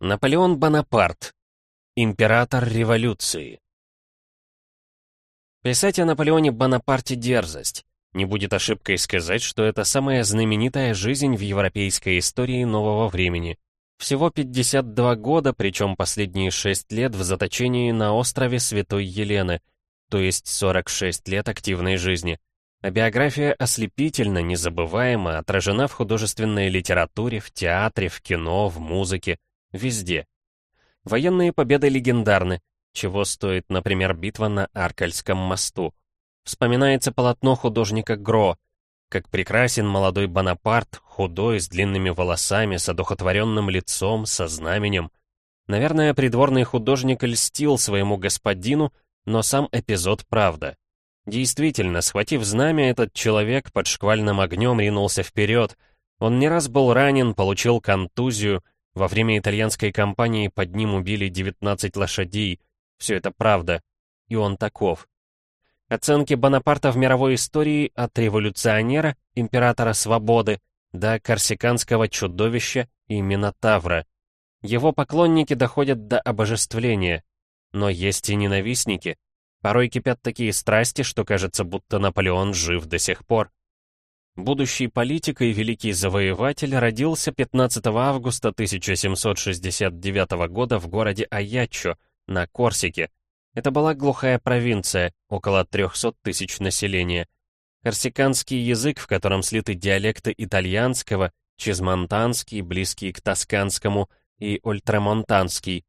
Наполеон Бонапарт. Император революции. Писать о Наполеоне Бонапарте дерзость. Не будет ошибкой сказать, что это самая знаменитая жизнь в европейской истории нового времени. Всего 52 года, причем последние 6 лет в заточении на острове Святой Елены, то есть 46 лет активной жизни. А биография ослепительно, незабываемо отражена в художественной литературе, в театре, в кино, в музыке, везде. Военные победы легендарны, чего стоит, например, битва на Аркальском мосту. Вспоминается полотно художника Гро, как прекрасен молодой Бонапарт, худой, с длинными волосами, с одухотворенным лицом, со знаменем. Наверное, придворный художник льстил своему господину, но сам эпизод правда. Действительно, схватив знамя, этот человек под шквальным огнем ринулся вперед. Он не раз был ранен, получил контузию. Во время итальянской кампании под ним убили 19 лошадей. Все это правда. И он таков. Оценки Бонапарта в мировой истории от революционера, императора свободы, до корсиканского чудовища и Минотавра. Его поклонники доходят до обожествления. Но есть и ненавистники. Порой кипят такие страсти, что кажется, будто Наполеон жив до сих пор. Будущий политик и великий завоеватель родился 15 августа 1769 года в городе Аяччо, на Корсике. Это была глухая провинция, около 300 тысяч населения. Корсиканский язык, в котором слиты диалекты итальянского, чизмонтанский, близкий к тосканскому, и ультрамонтанский,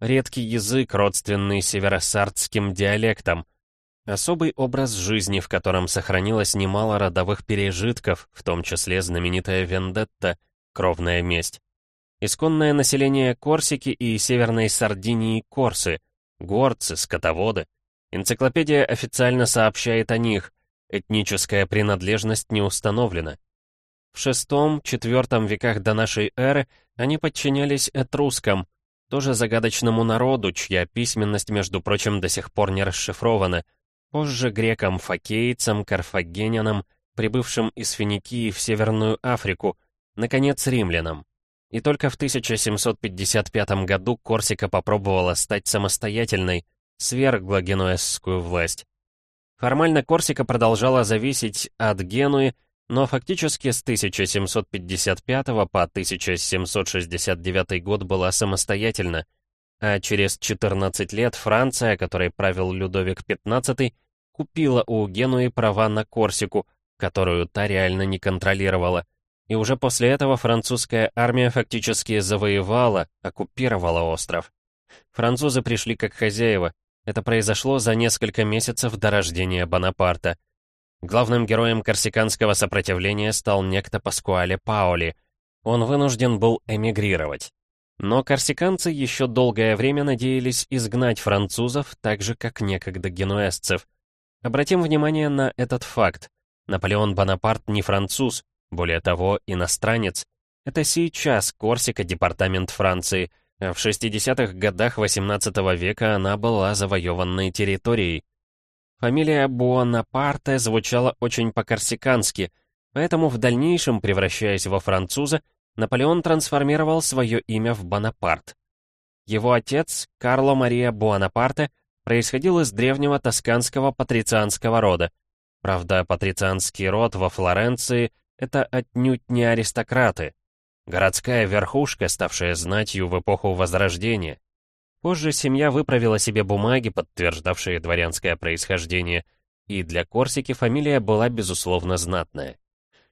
Редкий язык, родственный северосардским диалектам. Особый образ жизни, в котором сохранилось немало родовых пережитков, в том числе знаменитая вендетта, кровная месть. Исконное население Корсики и Северной Сардинии Корсы, горцы, скотоводы. Энциклопедия официально сообщает о них, этническая принадлежность не установлена. В VI-IV веках до нашей эры они подчинялись этрускам, тоже загадочному народу, чья письменность, между прочим, до сих пор не расшифрована, позже грекам-фокейцам, карфагенянам, прибывшим из Финикии в Северную Африку, наконец, римлянам. И только в 1755 году Корсика попробовала стать самостоятельной, свергла генуэзскую власть. Формально Корсика продолжала зависеть от Генуи, но фактически с 1755 по 1769 год была самостоятельна, а через 14 лет Франция, которой правил Людовик XV, купила у Генуи права на Корсику, которую та реально не контролировала. И уже после этого французская армия фактически завоевала, оккупировала остров. Французы пришли как хозяева. Это произошло за несколько месяцев до рождения Бонапарта. Главным героем корсиканского сопротивления стал некто Паскуале Паули. Он вынужден был эмигрировать. Но корсиканцы еще долгое время надеялись изгнать французов, так же, как некогда генуэзцев. Обратим внимание на этот факт. Наполеон Бонапарт не француз, более того, иностранец. Это сейчас Корсика, департамент Франции, а в 60-х годах XVIII века она была завоеванной территорией. Фамилия Буонапарте звучала очень по-корсикански, поэтому в дальнейшем, превращаясь во француза, Наполеон трансформировал свое имя в Бонапарт. Его отец, Карло Мария Буонапарте, происходил из древнего тосканского патрицианского рода. Правда, патрицианский род во Флоренции — это отнюдь не аристократы. Городская верхушка, ставшая знатью в эпоху Возрождения. Позже семья выправила себе бумаги, подтверждавшие дворянское происхождение, и для Корсики фамилия была, безусловно, знатная.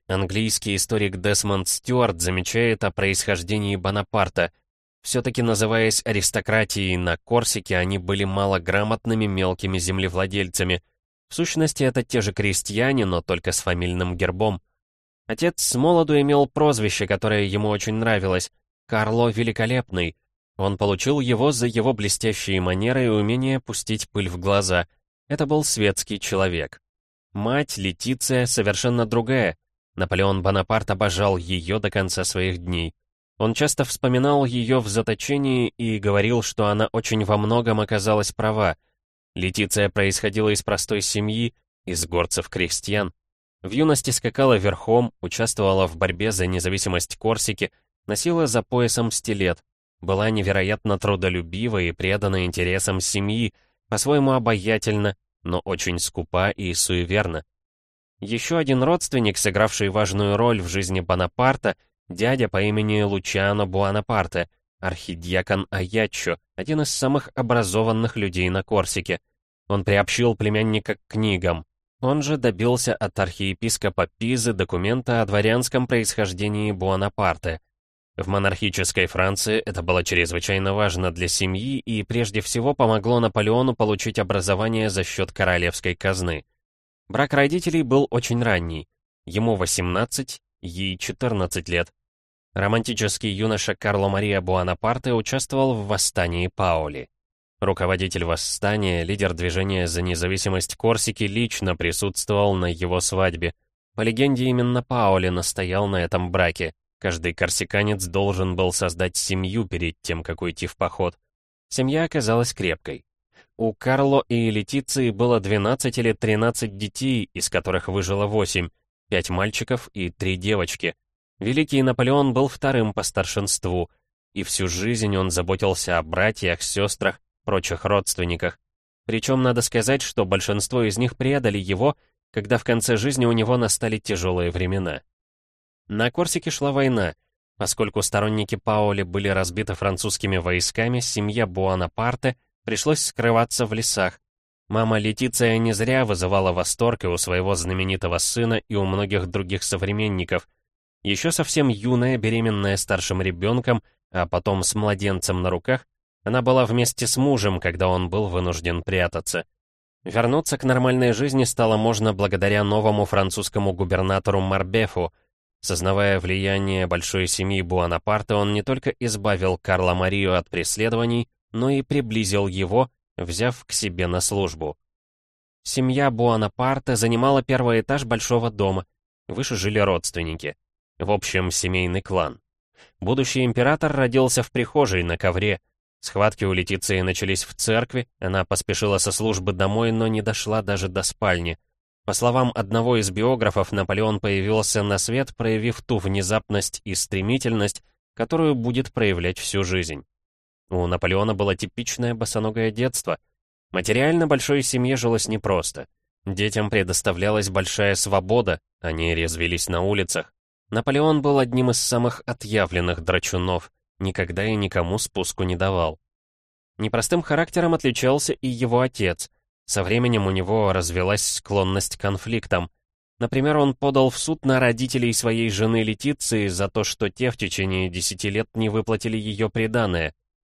Английский историк Десмонд Стюарт замечает о происхождении Бонапарта. Все-таки называясь аристократией на Корсике, они были малограмотными мелкими землевладельцами. В сущности, это те же крестьяне, но только с фамильным гербом. Отец с молоду имел прозвище, которое ему очень нравилось — Карло Великолепный — он получил его за его блестящие манеры и умение пустить пыль в глаза. Это был светский человек. Мать, Летиция, совершенно другая. Наполеон Бонапарт обожал ее до конца своих дней. Он часто вспоминал ее в заточении и говорил, что она очень во многом оказалась права. Летиция происходила из простой семьи, из горцев-крестьян. В юности скакала верхом, участвовала в борьбе за независимость Корсики, носила за поясом стилет, была невероятно трудолюбива и предана интересам семьи, по-своему обаятельна, но очень скупа и суеверна. Еще один родственник, сыгравший важную роль в жизни Бонапарта, дядя по имени Лучано Буанапарте, архидиакон Аяччо, один из самых образованных людей на Корсике. Он приобщил племянника к книгам. Он же добился от архиепископа Пизы документа о дворянском происхождении Буанапарте. В монархической Франции это было чрезвычайно важно для семьи и прежде всего помогло Наполеону получить образование за счет королевской казны. Брак родителей был очень ранний. Ему 18, ей 14 лет. Романтический юноша Карло Мария Буанапарте участвовал в восстании Паули. Руководитель восстания, лидер движения за независимость Корсики, лично присутствовал на его свадьбе. По легенде, именно Паули настоял на этом браке. Каждый корсиканец должен был создать семью перед тем, как уйти в поход. Семья оказалась крепкой. У Карло и Летиции было 12 или 13 детей, из которых выжило 8, 5 мальчиков и 3 девочки. Великий Наполеон был вторым по старшинству, и всю жизнь он заботился о братьях, сестрах, прочих родственниках. Причем надо сказать, что большинство из них предали его, когда в конце жизни у него настали тяжелые времена. На Корсике шла война. Поскольку сторонники Паули были разбиты французскими войсками, семья Буанапарте пришлось скрываться в лесах. Мама Летиция не зря вызывала восторг и у своего знаменитого сына, и у многих других современников, еще совсем юная, беременная старшим ребенком, а потом с младенцем на руках, она была вместе с мужем, когда он был вынужден прятаться. Вернуться к нормальной жизни стало можно благодаря новому французскому губернатору Марбефу. Сознавая влияние большой семьи Буанапарта, он не только избавил Карла Марию от преследований, но и приблизил его, взяв к себе на службу. Семья Буанапарта занимала первый этаж большого дома, выше жили родственники. В общем, семейный клан. Будущий император родился в прихожей на ковре. Схватки у Летиции начались в церкви, она поспешила со службы домой, но не дошла даже до спальни. По словам одного из биографов, Наполеон появился на свет, проявив ту внезапность и стремительность, которую будет проявлять всю жизнь. У Наполеона было типичное босоногое детство. Материально большой семье жилось непросто. Детям предоставлялась большая свобода, они резвились на улицах. Наполеон был одним из самых отъявленных драчунов, никогда и никому спуску не давал. Непростым характером отличался и его отец. Со временем у него развелась склонность к конфликтам. Например, он подал в суд на родителей своей жены Летиции за то, что те в течение десяти лет не выплатили ее приданое.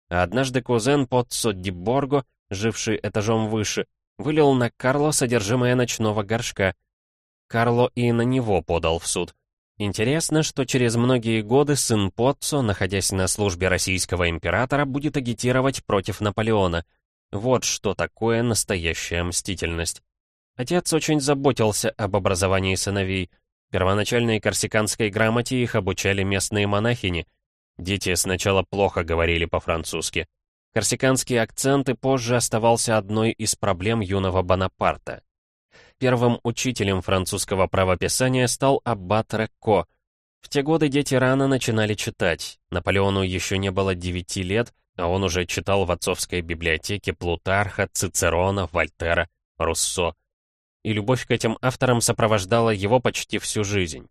А однажды кузен Потсо Ди Борго, живший этажом выше, вылил на Карло содержимое ночного горшка. Карло и на него подал в суд. Интересно, что через многие годы сын Потцо, находясь на службе российского императора, будет агитировать против Наполеона. Вот что такое настоящая мстительность. Отец очень заботился об образовании сыновей. Первоначальной корсиканской грамоте их обучали местные монахини. Дети сначала плохо говорили по-французски. Корсиканский акцент и позже оставался одной из проблем юного Бонапарта. Первым учителем французского правописания стал аббат Рекко. В те годы дети рано начинали читать. Наполеону еще не было девяти лет, а он уже читал в отцовской библиотеке Плутарха, Цицерона, Вольтера, Руссо. И любовь к этим авторам сопровождала его почти всю жизнь.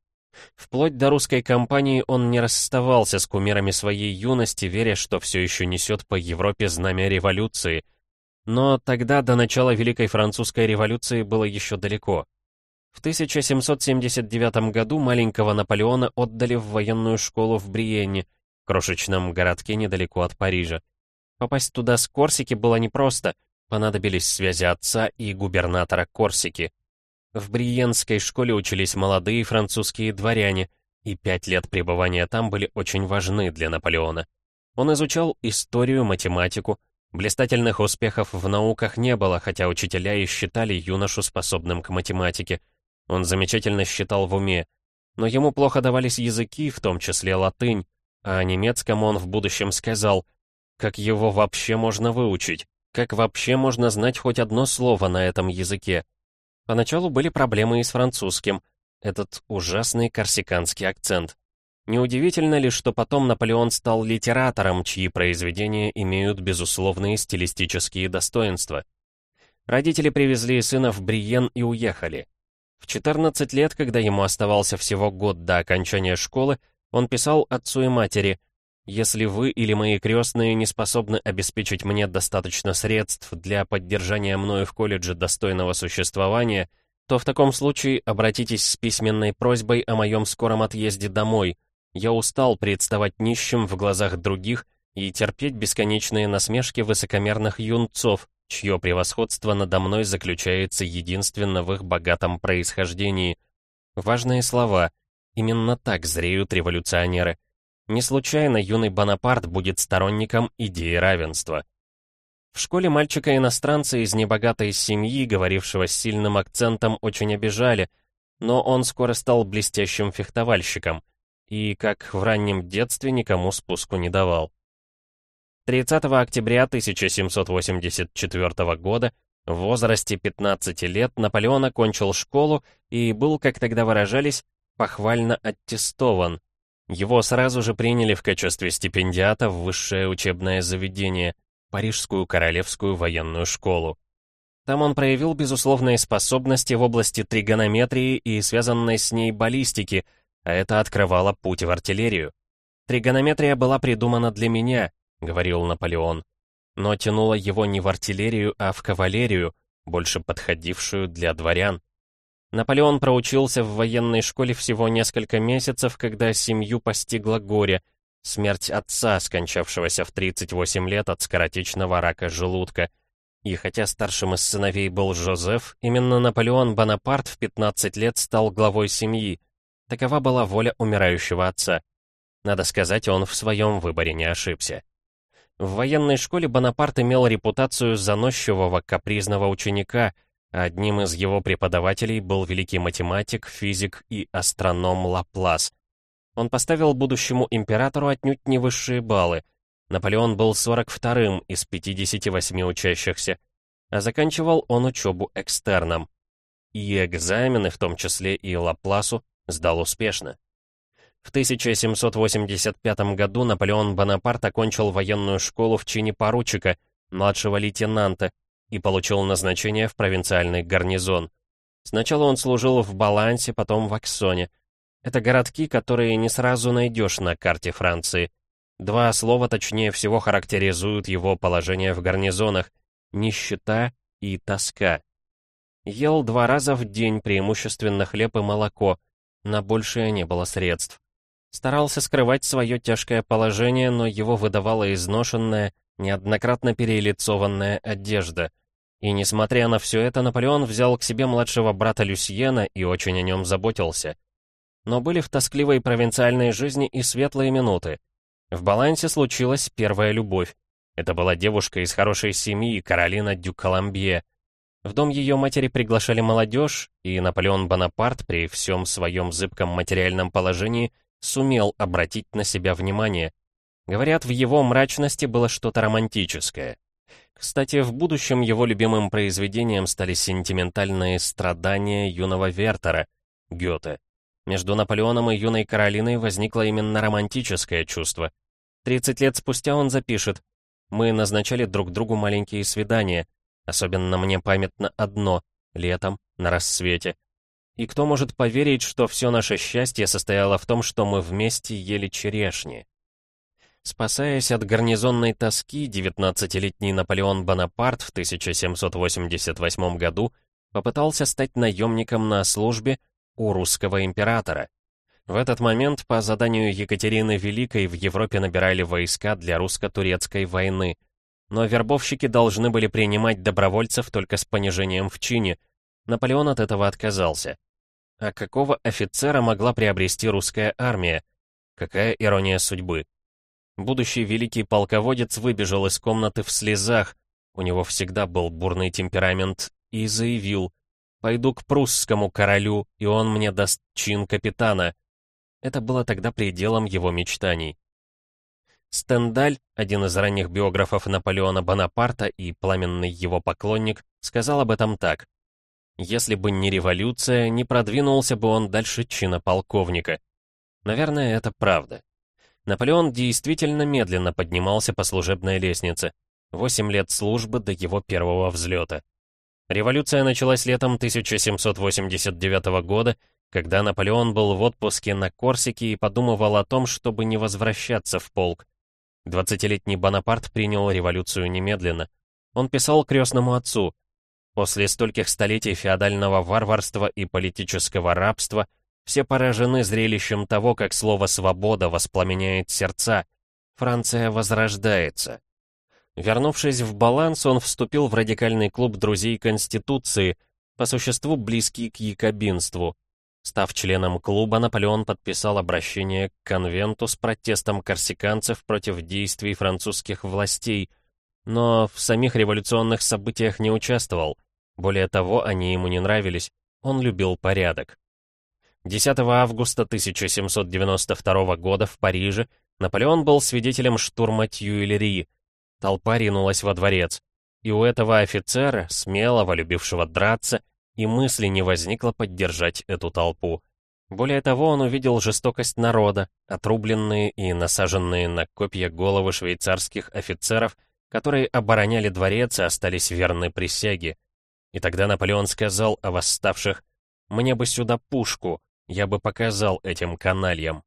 Вплоть до русской кампании он не расставался с кумирами своей юности, веря, что все еще несет по Европе знамя революции — но тогда до начала Великой Французской революции было еще далеко. В 1779 году маленького Наполеона отдали в военную школу в Бриенне, крошечном городке недалеко от Парижа. Попасть туда с Корсики было непросто, понадобились связи отца и губернатора Корсики. В Бриенской школе учились молодые французские дворяне, и пять лет пребывания там были очень важны для Наполеона. Он изучал историю, математику, Блистательных успехов в науках не было, хотя учителя и считали юношу способным к математике. Он замечательно считал в уме. Но ему плохо давались языки, в том числе латынь, а о немецком он в будущем сказал, как его вообще можно выучить, как вообще можно знать хоть одно слово на этом языке. Поначалу были проблемы и с французским, этот ужасный корсиканский акцент. Неудивительно ли, что потом Наполеон стал литератором, чьи произведения имеют безусловные стилистические достоинства? Родители привезли сына в Бриен и уехали. В 14 лет, когда ему оставался всего год до окончания школы, он писал отцу и матери «Если вы или мои крестные не способны обеспечить мне достаточно средств для поддержания мною в колледже достойного существования, то в таком случае обратитесь с письменной просьбой о моем скором отъезде домой, я устал представать нищим в глазах других и терпеть бесконечные насмешки высокомерных юнцов, чье превосходство надо мной заключается единственно в их богатом происхождении. Важные слова. Именно так зреют революционеры. Не случайно юный Бонапарт будет сторонником идеи равенства. В школе мальчика-иностранца из небогатой семьи, говорившего с сильным акцентом, очень обижали, но он скоро стал блестящим фехтовальщиком — и, как в раннем детстве, никому спуску не давал. 30 октября 1784 года в возрасте 15 лет Наполеон окончил школу и был, как тогда выражались, похвально аттестован. Его сразу же приняли в качестве стипендиата в высшее учебное заведение, Парижскую Королевскую военную школу. Там он проявил безусловные способности в области тригонометрии и связанной с ней баллистики — а это открывало путь в артиллерию. «Тригонометрия была придумана для меня», — говорил Наполеон, но тянула его не в артиллерию, а в кавалерию, больше подходившую для дворян. Наполеон проучился в военной школе всего несколько месяцев, когда семью постигла горе, смерть отца, скончавшегося в 38 лет от скоротечного рака желудка. И хотя старшим из сыновей был Жозеф, именно Наполеон Бонапарт в 15 лет стал главой семьи, Такова была воля умирающего отца. Надо сказать, он в своем выборе не ошибся. В военной школе Бонапарт имел репутацию заносчивого, капризного ученика, одним из его преподавателей был великий математик, физик и астроном Лаплас. Он поставил будущему императору отнюдь не высшие баллы. Наполеон был 42-м из 58 учащихся, а заканчивал он учебу экстерном. И экзамены, в том числе и Лапласу, Сдал успешно. В 1785 году Наполеон Бонапарт окончил военную школу в чине поручика, младшего лейтенанта, и получил назначение в провинциальный гарнизон. Сначала он служил в Балансе, потом в Аксоне. Это городки, которые не сразу найдешь на карте Франции. Два слова точнее всего характеризуют его положение в гарнизонах — нищета и тоска. Ел два раза в день преимущественно хлеб и молоко, на большее не было средств. Старался скрывать свое тяжкое положение, но его выдавала изношенная, неоднократно перелицованная одежда. И несмотря на все это, Наполеон взял к себе младшего брата Люсьена и очень о нем заботился. Но были в тоскливой провинциальной жизни и светлые минуты. В балансе случилась первая любовь. Это была девушка из хорошей семьи, Каролина Дю Коломбье, в дом ее матери приглашали молодежь, и Наполеон Бонапарт при всем своем зыбком материальном положении сумел обратить на себя внимание. Говорят, в его мрачности было что-то романтическое. Кстати, в будущем его любимым произведением стали сентиментальные страдания юного Вертера, Гёте. Между Наполеоном и юной Каролиной возникло именно романтическое чувство. 30 лет спустя он запишет «Мы назначали друг другу маленькие свидания, Особенно мне памятно одно — летом, на рассвете. И кто может поверить, что все наше счастье состояло в том, что мы вместе ели черешни? Спасаясь от гарнизонной тоски, 19-летний Наполеон Бонапарт в 1788 году попытался стать наемником на службе у русского императора. В этот момент по заданию Екатерины Великой в Европе набирали войска для русско-турецкой войны — но вербовщики должны были принимать добровольцев только с понижением в чине. Наполеон от этого отказался. А какого офицера могла приобрести русская армия? Какая ирония судьбы. Будущий великий полководец выбежал из комнаты в слезах, у него всегда был бурный темперамент, и заявил, «Пойду к прусскому королю, и он мне даст чин капитана». Это было тогда пределом его мечтаний. Стендаль, один из ранних биографов Наполеона Бонапарта и пламенный его поклонник, сказал об этом так. «Если бы не революция, не продвинулся бы он дальше чина полковника». Наверное, это правда. Наполеон действительно медленно поднимался по служебной лестнице. Восемь лет службы до его первого взлета. Революция началась летом 1789 года, когда Наполеон был в отпуске на Корсике и подумывал о том, чтобы не возвращаться в полк. Двадцатилетний Бонапарт принял революцию немедленно. Он писал крестному отцу, «После стольких столетий феодального варварства и политического рабства все поражены зрелищем того, как слово «свобода» воспламеняет сердца. Франция возрождается». Вернувшись в баланс, он вступил в радикальный клуб друзей Конституции, по существу близкий к якобинству. Став членом клуба, Наполеон подписал обращение к конвенту с протестом корсиканцев против действий французских властей, но в самих революционных событиях не участвовал. Более того, они ему не нравились, он любил порядок. 10 августа 1792 года в Париже Наполеон был свидетелем штурма Тюильри. Толпа ринулась во дворец. И у этого офицера, смелого, любившего драться, и мысли не возникло поддержать эту толпу. Более того, он увидел жестокость народа, отрубленные и насаженные на копья головы швейцарских офицеров, которые обороняли дворец и остались верны присяге. И тогда Наполеон сказал о восставших «Мне бы сюда пушку, я бы показал этим канальям».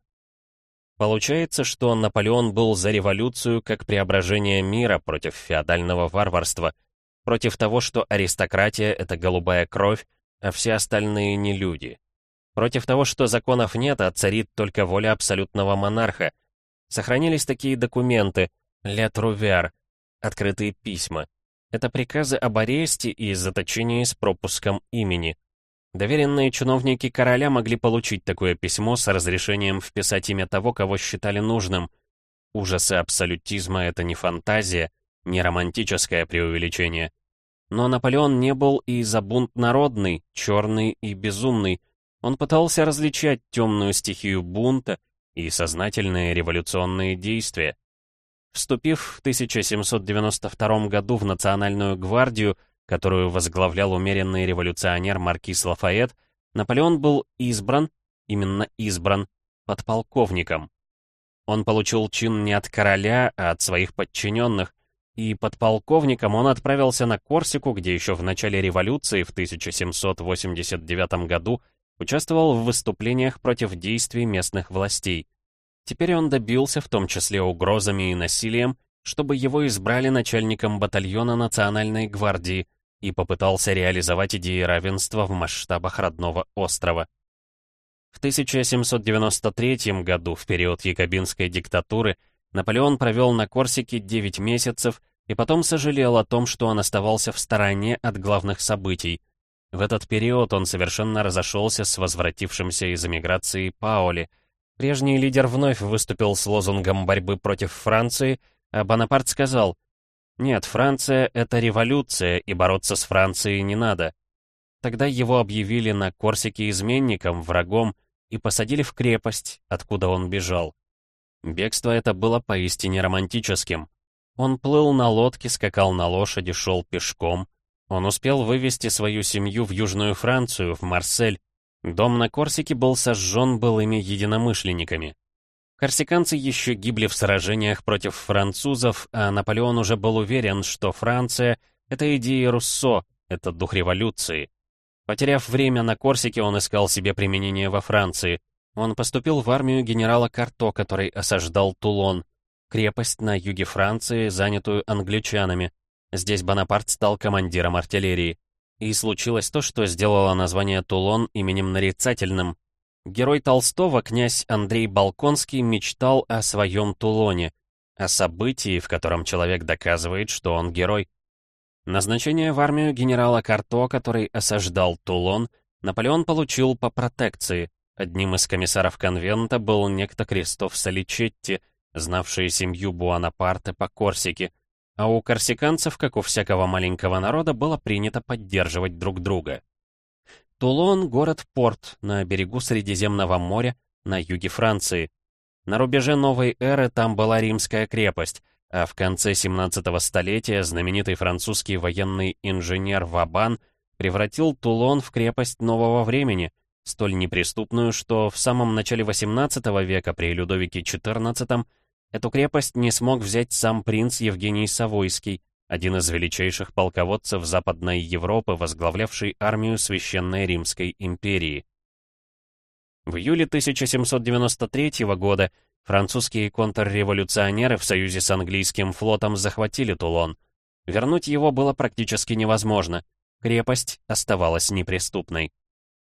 Получается, что Наполеон был за революцию как преображение мира против феодального варварства — Против того, что аристократия — это голубая кровь, а все остальные не люди. Против того, что законов нет, а царит только воля абсолютного монарха. Сохранились такие документы, «Ля Трувер», открытые письма. Это приказы об аресте и заточении с пропуском имени. Доверенные чиновники короля могли получить такое письмо с разрешением вписать имя того, кого считали нужным. Ужасы абсолютизма — это не фантазия, не романтическое преувеличение. Но Наполеон не был и за бунт народный, черный и безумный. Он пытался различать темную стихию бунта и сознательные революционные действия. Вступив в 1792 году в Национальную гвардию, которую возглавлял умеренный революционер Маркис Лафайет, Наполеон был избран, именно избран, подполковником. Он получил чин не от короля, а от своих подчиненных, и подполковником он отправился на Корсику, где еще в начале революции в 1789 году участвовал в выступлениях против действий местных властей. Теперь он добился, в том числе угрозами и насилием, чтобы его избрали начальником батальона Национальной гвардии и попытался реализовать идеи равенства в масштабах родного острова. В 1793 году, в период якобинской диктатуры, Наполеон провел на Корсике 9 месяцев и потом сожалел о том, что он оставался в стороне от главных событий. В этот период он совершенно разошелся с возвратившимся из эмиграции Паоли. Прежний лидер вновь выступил с лозунгом борьбы против Франции, а Бонапарт сказал «Нет, Франция — это революция, и бороться с Францией не надо». Тогда его объявили на Корсике изменником, врагом, и посадили в крепость, откуда он бежал. Бегство это было поистине романтическим. Он плыл на лодке, скакал на лошади, шел пешком. Он успел вывести свою семью в Южную Францию, в Марсель. Дом на Корсике был сожжен былыми единомышленниками. Корсиканцы еще гибли в сражениях против французов, а Наполеон уже был уверен, что Франция — это идеи Руссо, это дух революции. Потеряв время на Корсике, он искал себе применение во Франции — он поступил в армию генерала Карто, который осаждал Тулон, крепость на юге Франции, занятую англичанами. Здесь Бонапарт стал командиром артиллерии. И случилось то, что сделало название Тулон именем нарицательным. Герой Толстого, князь Андрей Балконский, мечтал о своем Тулоне, о событии, в котором человек доказывает, что он герой. Назначение в армию генерала Карто, который осаждал Тулон, Наполеон получил по протекции — Одним из комиссаров конвента был некто Кристоф Соличетти, знавший семью Буанапарте по Корсике, а у корсиканцев, как у всякого маленького народа, было принято поддерживать друг друга. Тулон — город-порт на берегу Средиземного моря, на юге Франции. На рубеже новой эры там была римская крепость, а в конце 17 столетия знаменитый французский военный инженер Вабан превратил Тулон в крепость нового времени — столь неприступную, что в самом начале XVIII века при Людовике XIV эту крепость не смог взять сам принц Евгений Савойский, один из величайших полководцев Западной Европы, возглавлявший армию Священной Римской империи. В июле 1793 года французские контрреволюционеры в союзе с английским флотом захватили Тулон. Вернуть его было практически невозможно. Крепость оставалась неприступной.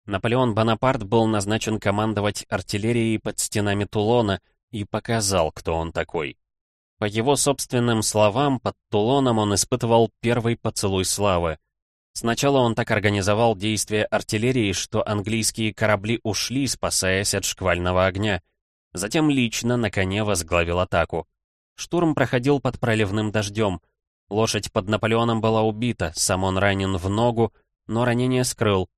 Наполеон Бонапарт был назначен командовать артиллерией под стенами Тулона и показал, кто он такой. По его собственным словам, под Тулоном он испытывал первый поцелуй славы. Сначала он так организовал действия артиллерии, что английские корабли ушли, спасаясь от шквального огня. Затем лично на коне возглавил атаку. Штурм проходил под проливным дождем. Лошадь под Наполеоном была убита, сам он ранен в ногу, но ранение скрыл.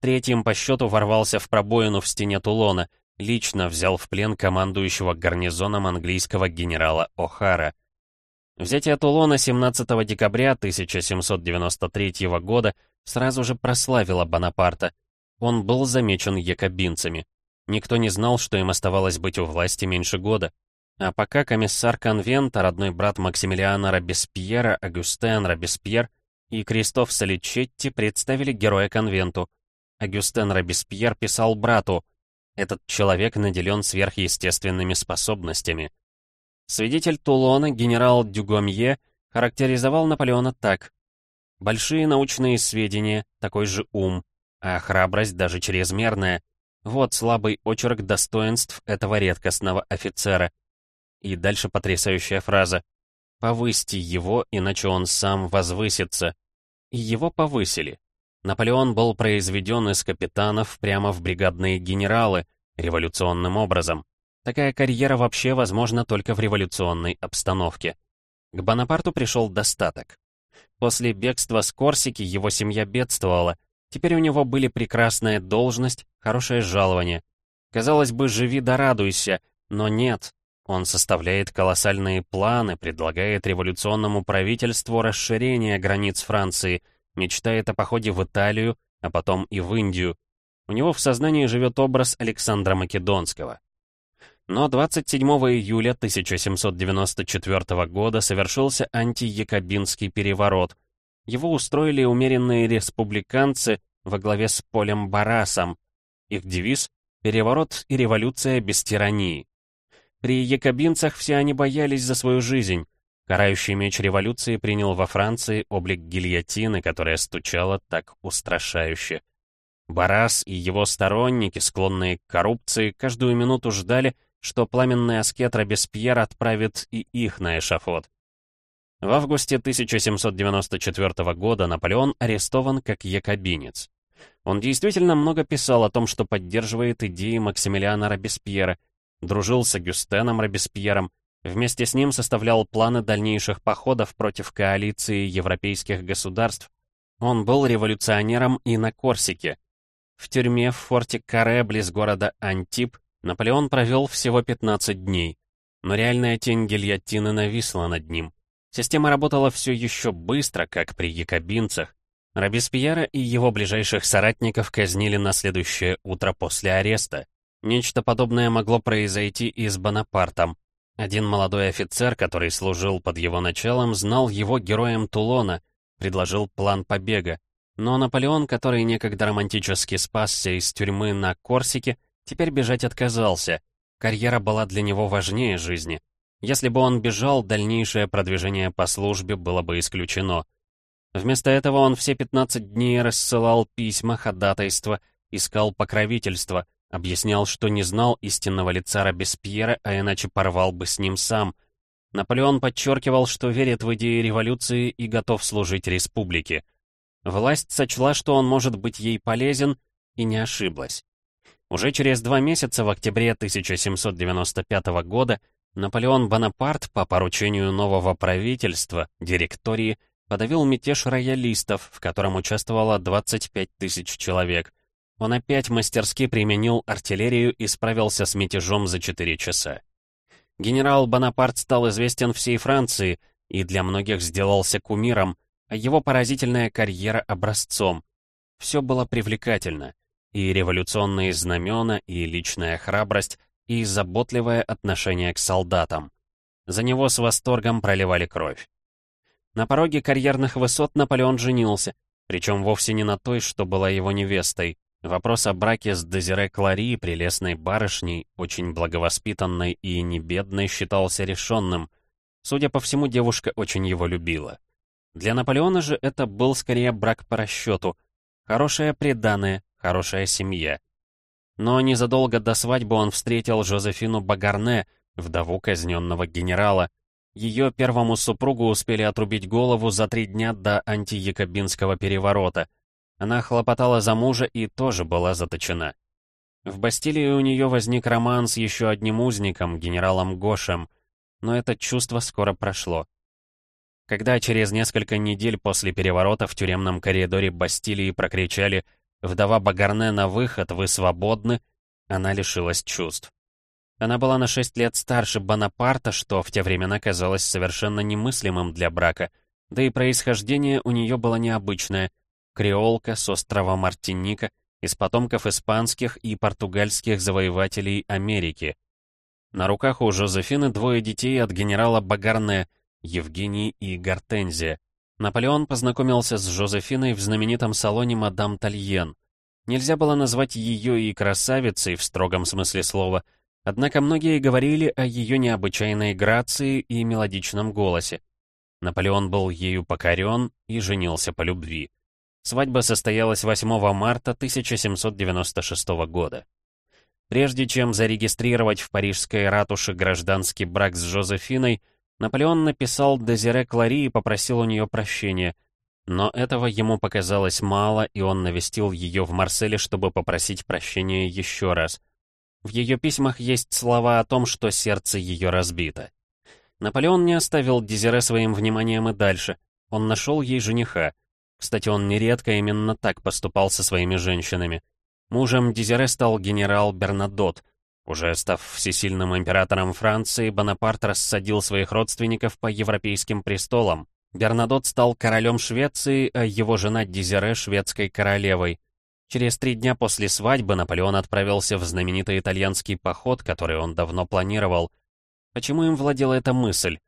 Третьим по счету ворвался в пробоину в стене Тулона — лично взял в плен командующего гарнизоном английского генерала О'Хара. Взятие Тулона 17 декабря 1793 года сразу же прославило Бонапарта. Он был замечен якобинцами. Никто не знал, что им оставалось быть у власти меньше года. А пока комиссар конвента, родной брат Максимилиана Робеспьера, Агюстен Робеспьер и Кристоф Соличетти представили героя конвенту. Агюстен Робеспьер писал брату этот человек наделен сверхъестественными способностями. Свидетель Тулона, генерал Дюгомье, характеризовал Наполеона так. Большие научные сведения, такой же ум, а храбрость даже чрезмерная. Вот слабый очерк достоинств этого редкостного офицера. И дальше потрясающая фраза. «Повысьте его, иначе он сам возвысится». И его повысили. Наполеон был произведен из капитанов прямо в бригадные генералы, революционным образом. Такая карьера вообще возможна только в революционной обстановке. К Бонапарту пришел достаток. После бегства с Корсики его семья бедствовала, теперь у него были прекрасная должность, хорошее жалование. Казалось бы, живи да радуйся, но нет. Он составляет колоссальные планы, предлагает революционному правительству расширение границ Франции — мечтает о походе в Италию, а потом и в Индию. У него в сознании живет образ Александра Македонского. Но 27 июля 1794 года совершился антиякобинский переворот. Его устроили умеренные республиканцы во главе с Полем Барасом. Их девиз — «Переворот и революция без тирании». При якобинцах все они боялись за свою жизнь, Карающий меч революции принял во Франции облик гильотины, которая стучала так устрашающе. Барас и его сторонники, склонные к коррупции, каждую минуту ждали, что пламенный аскет Робеспьер отправит и их на эшафот. В августе 1794 года Наполеон арестован как якобинец. Он действительно много писал о том, что поддерживает идеи Максимилиана Робеспьера, дружил с Агюстеном Робеспьером, Вместе с ним составлял планы дальнейших походов против коалиции европейских государств. Он был революционером и на Корсике. В тюрьме в форте Каре близ города Антип Наполеон провел всего 15 дней. Но реальная тень гильотины нависла над ним. Система работала все еще быстро, как при якобинцах. Робеспьера и его ближайших соратников казнили на следующее утро после ареста. Нечто подобное могло произойти и с Бонапартом. Один молодой офицер, который служил под его началом, знал его героем Тулона, предложил план побега. Но Наполеон, который некогда романтически спасся из тюрьмы на Корсике, теперь бежать отказался. Карьера была для него важнее жизни. Если бы он бежал, дальнейшее продвижение по службе было бы исключено. Вместо этого он все 15 дней рассылал письма, ходатайства, искал покровительства, Объяснял, что не знал истинного лица Робеспьера, а иначе порвал бы с ним сам. Наполеон подчеркивал, что верит в идеи революции и готов служить республике. Власть сочла, что он может быть ей полезен, и не ошиблась. Уже через два месяца, в октябре 1795 года, Наполеон Бонапарт по поручению нового правительства, директории, подавил мятеж роялистов, в котором участвовало 25 тысяч человек. Он опять мастерски применил артиллерию и справился с мятежом за 4 часа. Генерал Бонапарт стал известен всей Франции и для многих сделался кумиром, а его поразительная карьера образцом. Все было привлекательно. и революционные знамена, и личная храбрость, и заботливое отношение к солдатам. За него с восторгом проливали кровь. На пороге карьерных высот Наполеон женился, причем вовсе не на той, что была его невестой. Вопрос о браке с Дезире Клари, прелестной барышней, очень благовоспитанной и не бедной, считался решенным. Судя по всему, девушка очень его любила. Для Наполеона же это был скорее брак по расчету. Хорошее преданное, хорошая семья. Но незадолго до свадьбы он встретил Жозефину Багарне, вдову казненного генерала. Ее первому супругу успели отрубить голову за три дня до антиякобинского переворота. Она хлопотала за мужа и тоже была заточена. В Бастилии у нее возник роман с еще одним узником, генералом Гошем, но это чувство скоро прошло. Когда через несколько недель после переворота в тюремном коридоре Бастилии прокричали «Вдова Багарне на выход, вы свободны», она лишилась чувств. Она была на шесть лет старше Бонапарта, что в те времена казалось совершенно немыслимым для брака, да и происхождение у нее было необычное. Креолка с острова Мартиника, из потомков испанских и португальских завоевателей Америки. На руках у Жозефины двое детей от генерала Багарне, Евгений и Гортензия. Наполеон познакомился с Жозефиной в знаменитом салоне «Мадам Тальен». Нельзя было назвать ее и красавицей в строгом смысле слова — Однако многие говорили о ее необычайной грации и мелодичном голосе. Наполеон был ею покорен и женился по любви. Свадьба состоялась 8 марта 1796 года. Прежде чем зарегистрировать в парижской ратуше гражданский брак с Жозефиной, Наполеон написал Дезире Клари и попросил у нее прощения. Но этого ему показалось мало, и он навестил ее в Марселе, чтобы попросить прощения еще раз — в ее письмах есть слова о том, что сердце ее разбито. Наполеон не оставил Дезире своим вниманием и дальше. Он нашел ей жениха. Кстати, он нередко именно так поступал со своими женщинами. Мужем Дезире стал генерал Бернадот. Уже став всесильным императором Франции, Бонапарт рассадил своих родственников по европейским престолам. Бернадот стал королем Швеции, а его жена Дезире — шведской королевой. Через три дня после свадьбы Наполеон отправился в знаменитый итальянский поход, который он давно планировал. Почему им владела эта мысль?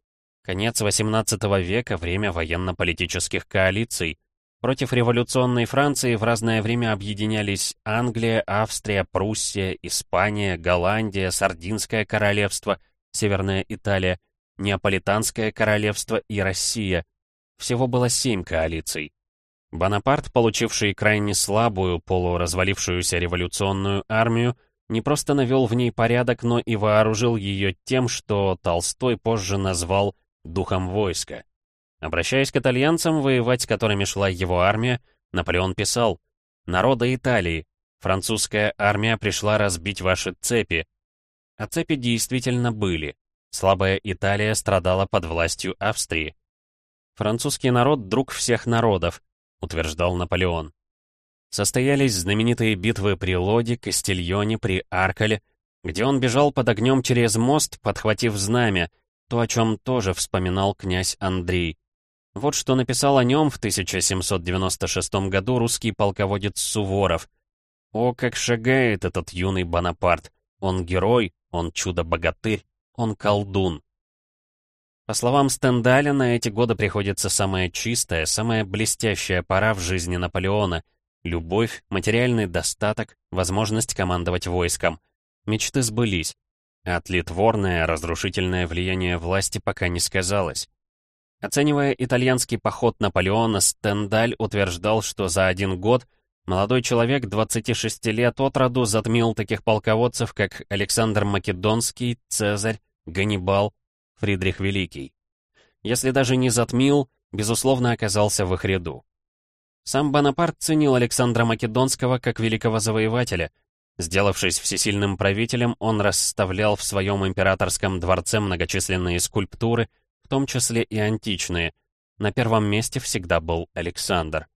Конец XVIII века — время военно-политических коалиций. Против революционной Франции в разное время объединялись Англия, Австрия, Пруссия, Испания, Голландия, Сардинское королевство, Северная Италия, Неаполитанское королевство и Россия. Всего было семь коалиций. Бонапарт, получивший крайне слабую, полуразвалившуюся революционную армию, не просто навел в ней порядок, но и вооружил ее тем, что Толстой позже назвал «духом войска». Обращаясь к итальянцам, воевать с которыми шла его армия, Наполеон писал «Народа Италии, французская армия пришла разбить ваши цепи». А цепи действительно были. Слабая Италия страдала под властью Австрии. Французский народ — друг всех народов, утверждал Наполеон. Состоялись знаменитые битвы при Лоде, Кастильоне, при Аркале, где он бежал под огнем через мост, подхватив знамя, то, о чем тоже вспоминал князь Андрей. Вот что написал о нем в 1796 году русский полководец Суворов. «О, как шагает этот юный Бонапарт! Он герой, он чудо-богатырь, он колдун!» По словам Стендаля, на эти годы приходится самая чистая, самая блестящая пора в жизни Наполеона. Любовь, материальный достаток, возможность командовать войском. Мечты сбылись. А тлетворное, разрушительное влияние власти пока не сказалось. Оценивая итальянский поход Наполеона, Стендаль утверждал, что за один год молодой человек 26 лет от роду затмил таких полководцев, как Александр Македонский, Цезарь, Ганнибал, Фридрих Великий. Если даже не затмил, безусловно, оказался в их ряду. Сам Бонапарт ценил Александра Македонского как великого завоевателя. Сделавшись всесильным правителем, он расставлял в своем императорском дворце многочисленные скульптуры, в том числе и античные. На первом месте всегда был Александр.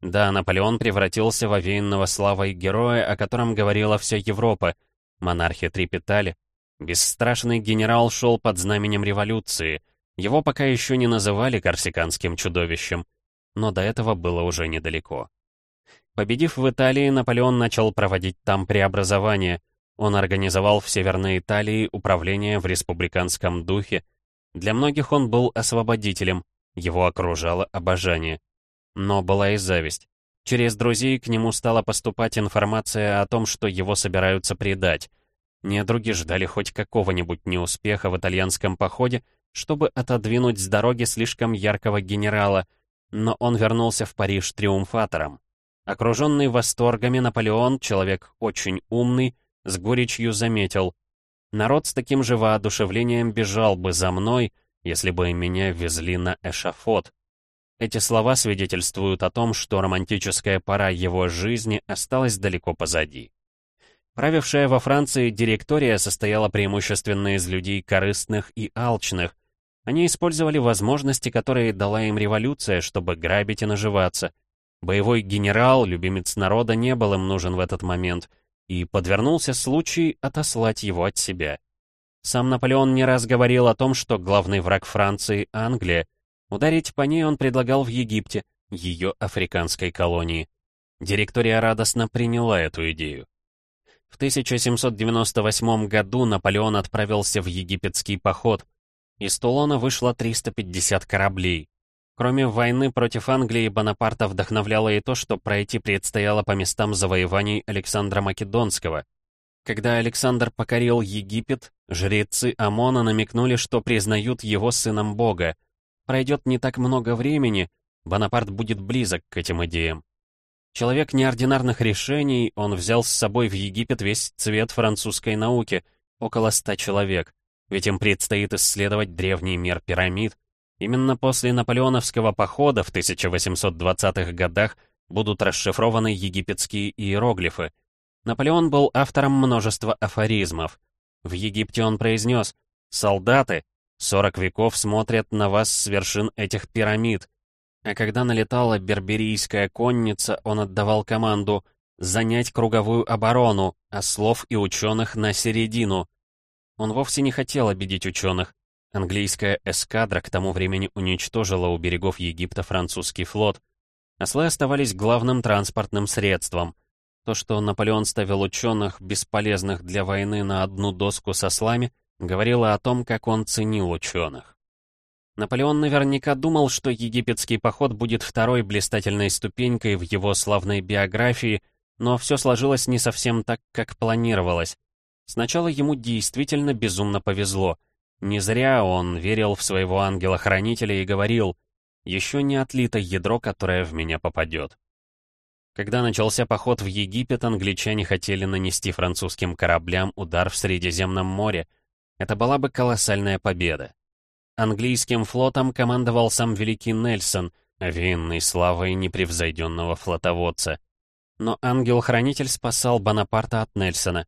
Да, Наполеон превратился в овеянного славой героя, о котором говорила вся Европа. Монархи трепетали, Бесстрашный генерал шел под знаменем революции. Его пока еще не называли корсиканским чудовищем, но до этого было уже недалеко. Победив в Италии, Наполеон начал проводить там преобразование. Он организовал в Северной Италии управление в республиканском духе. Для многих он был освободителем, его окружало обожание. Но была и зависть. Через друзей к нему стала поступать информация о том, что его собираются предать. Недруги ждали хоть какого-нибудь неуспеха в итальянском походе, чтобы отодвинуть с дороги слишком яркого генерала, но он вернулся в Париж триумфатором. Окруженный восторгами Наполеон, человек очень умный, с горечью заметил. Народ с таким же воодушевлением бежал бы за мной, если бы меня везли на эшафот. Эти слова свидетельствуют о том, что романтическая пора его жизни осталась далеко позади. Правившая во Франции директория состояла преимущественно из людей корыстных и алчных. Они использовали возможности, которые дала им революция, чтобы грабить и наживаться. Боевой генерал, любимец народа, не был им нужен в этот момент, и подвернулся случай отослать его от себя. Сам Наполеон не раз говорил о том, что главный враг Франции — Англия. Ударить по ней он предлагал в Египте, ее африканской колонии. Директория радостно приняла эту идею. В 1798 году Наполеон отправился в египетский поход. Из Тулона вышло 350 кораблей. Кроме войны против Англии, Бонапарта вдохновляло и то, что пройти предстояло по местам завоеваний Александра Македонского. Когда Александр покорил Египет, жрецы Амона намекнули, что признают его сыном бога. Пройдет не так много времени, Бонапарт будет близок к этим идеям. Человек неординарных решений, он взял с собой в Египет весь цвет французской науки, около ста человек, ведь им предстоит исследовать древний мир пирамид. Именно после наполеоновского похода в 1820-х годах будут расшифрованы египетские иероглифы. Наполеон был автором множества афоризмов. В Египте он произнес «Солдаты, сорок веков смотрят на вас с вершин этих пирамид, а когда налетала берберийская конница, он отдавал команду занять круговую оборону, а слов и ученых на середину. Он вовсе не хотел обидеть ученых. Английская эскадра к тому времени уничтожила у берегов Египта французский флот. Ослы оставались главным транспортным средством. То, что Наполеон ставил ученых, бесполезных для войны, на одну доску со ослами, говорило о том, как он ценил ученых. Наполеон наверняка думал, что египетский поход будет второй блистательной ступенькой в его славной биографии, но все сложилось не совсем так, как планировалось. Сначала ему действительно безумно повезло. Не зря он верил в своего ангела-хранителя и говорил «Еще не отлито ядро, которое в меня попадет». Когда начался поход в Египет, англичане хотели нанести французским кораблям удар в Средиземном море. Это была бы колоссальная победа. Английским флотом командовал сам великий Нельсон, овеянный славой непревзойденного флотоводца. Но ангел-хранитель спасал Бонапарта от Нельсона.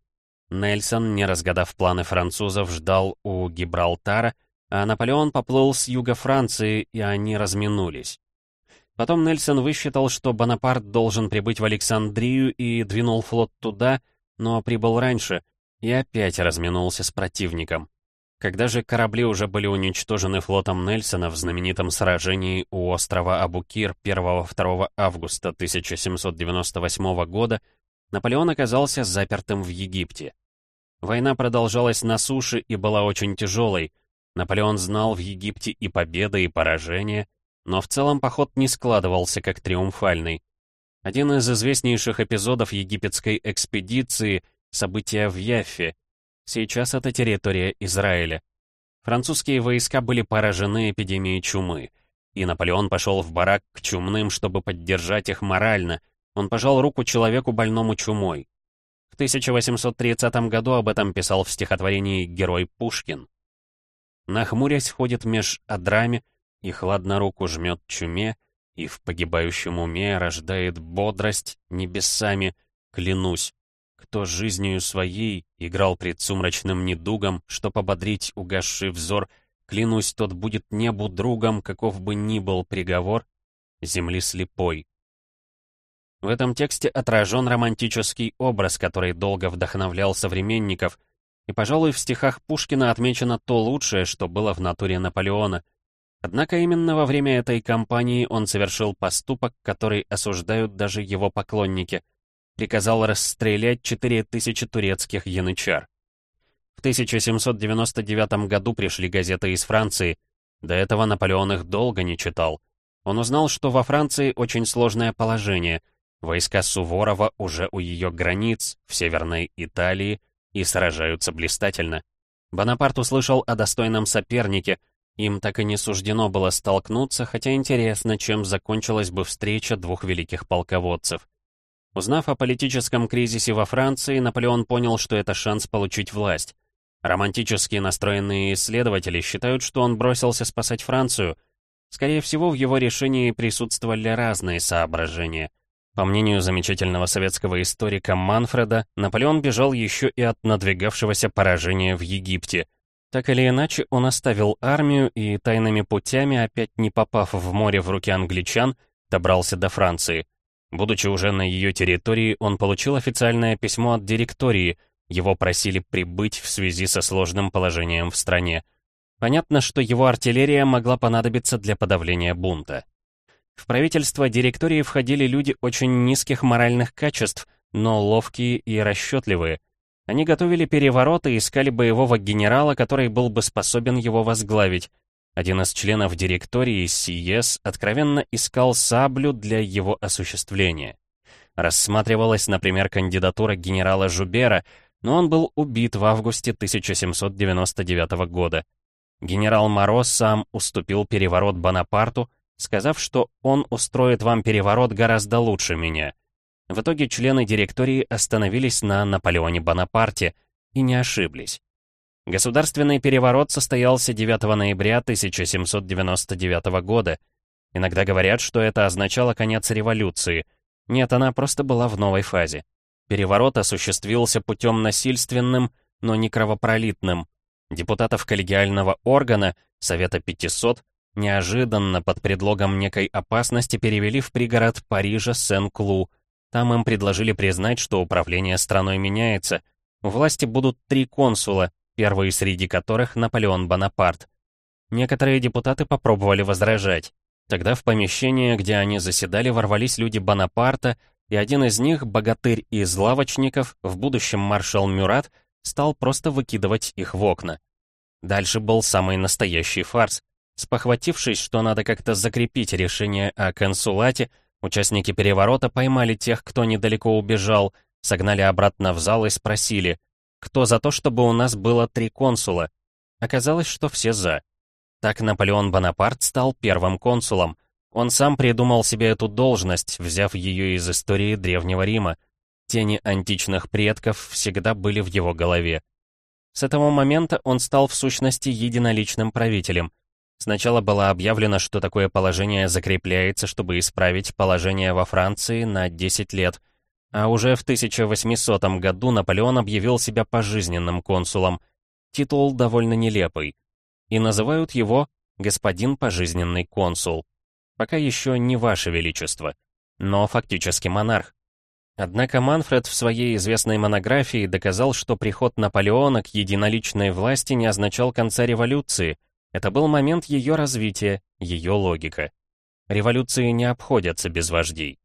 Нельсон, не разгадав планы французов, ждал у Гибралтара, а Наполеон поплыл с юга Франции, и они разминулись. Потом Нельсон высчитал, что Бонапарт должен прибыть в Александрию и двинул флот туда, но прибыл раньше, и опять разминулся с противником. Когда же корабли уже были уничтожены флотом Нельсона в знаменитом сражении у острова Абукир 1-2 августа 1798 года, Наполеон оказался запертым в Египте. Война продолжалась на суше и была очень тяжелой. Наполеон знал в Египте и победы, и поражения, но в целом поход не складывался как триумфальный. Один из известнейших эпизодов египетской экспедиции — события в Яффе, Сейчас это территория Израиля. Французские войска были поражены эпидемией чумы, и Наполеон пошел в барак к чумным, чтобы поддержать их морально. Он пожал руку человеку больному чумой. В 1830 году об этом писал в стихотворении герой Пушкин. Нахмурясь, ходит меж адрами, и хладно руку жмет чуме, и в погибающем уме рождает бодрость небесами, клянусь, кто жизнью своей играл пред сумрачным недугом, что пободрить угасший взор, клянусь, тот будет небу другом, каков бы ни был приговор, земли слепой. В этом тексте отражен романтический образ, который долго вдохновлял современников, и, пожалуй, в стихах Пушкина отмечено то лучшее, что было в натуре Наполеона. Однако именно во время этой кампании он совершил поступок, который осуждают даже его поклонники. Приказал расстрелять 4000 турецких янычар. В 1799 году пришли газеты из Франции. До этого Наполеон их долго не читал. Он узнал, что во Франции очень сложное положение. Войска Суворова уже у ее границ, в Северной Италии, и сражаются блистательно. Бонапарт услышал о достойном сопернике, им так и не суждено было столкнуться, хотя интересно, чем закончилась бы встреча двух великих полководцев. Узнав о политическом кризисе во Франции, Наполеон понял, что это шанс получить власть. Романтически настроенные исследователи считают, что он бросился спасать Францию. Скорее всего, в его решении присутствовали разные соображения. По мнению замечательного советского историка Манфреда, Наполеон бежал еще и от надвигавшегося поражения в Египте. Так или иначе, он оставил армию и тайными путями, опять не попав в море в руки англичан, добрался до Франции. Будучи уже на ее территории, он получил официальное письмо от директории, его просили прибыть в связи со сложным положением в стране. Понятно, что его артиллерия могла понадобиться для подавления бунта. В правительство директории входили люди очень низких моральных качеств, но ловкие и расчетливые. Они готовили переворот и искали боевого генерала, который был бы способен его возглавить. Один из членов директории СИЕС откровенно искал саблю для его осуществления. Рассматривалась, например, кандидатура генерала Жубера, но он был убит в августе 1799 года. Генерал Моро сам уступил переворот Бонапарту, сказав, что он устроит вам переворот гораздо лучше меня. В итоге члены директории остановились на Наполеоне Бонапарте и не ошиблись. Государственный переворот состоялся 9 ноября 1799 года. Иногда говорят, что это означало конец революции. Нет, она просто была в новой фазе. Переворот осуществился путем насильственным, но не кровопролитным. Депутатов коллегиального органа, Совета 500, Неожиданно, под предлогом некой опасности, перевели в пригород Парижа Сен-Клу. Там им предложили признать, что управление страной меняется. У власти будут три консула, первый среди которых Наполеон Бонапарт. Некоторые депутаты попробовали возражать. Тогда в помещение, где они заседали, ворвались люди Бонапарта, и один из них, богатырь из лавочников, в будущем маршал Мюрат, стал просто выкидывать их в окна. Дальше был самый настоящий фарс. Спохватившись, что надо как-то закрепить решение о консулате, участники переворота поймали тех, кто недалеко убежал, согнали обратно в зал и спросили, кто за то, чтобы у нас было три консула. Оказалось, что все за. Так Наполеон Бонапарт стал первым консулом. Он сам придумал себе эту должность, взяв ее из истории Древнего Рима. Тени античных предков всегда были в его голове. С этого момента он стал в сущности единоличным правителем. Сначала было объявлено, что такое положение закрепляется, чтобы исправить положение во Франции на 10 лет. А уже в 1800 году Наполеон объявил себя пожизненным консулом. Титул довольно нелепый. И называют его «господин пожизненный консул». Пока еще не ваше величество, но фактически монарх. Однако Манфред в своей известной монографии доказал, что приход Наполеона к единоличной власти не означал конца революции — это был момент ее развития, ее логика. Революции не обходятся без вождей.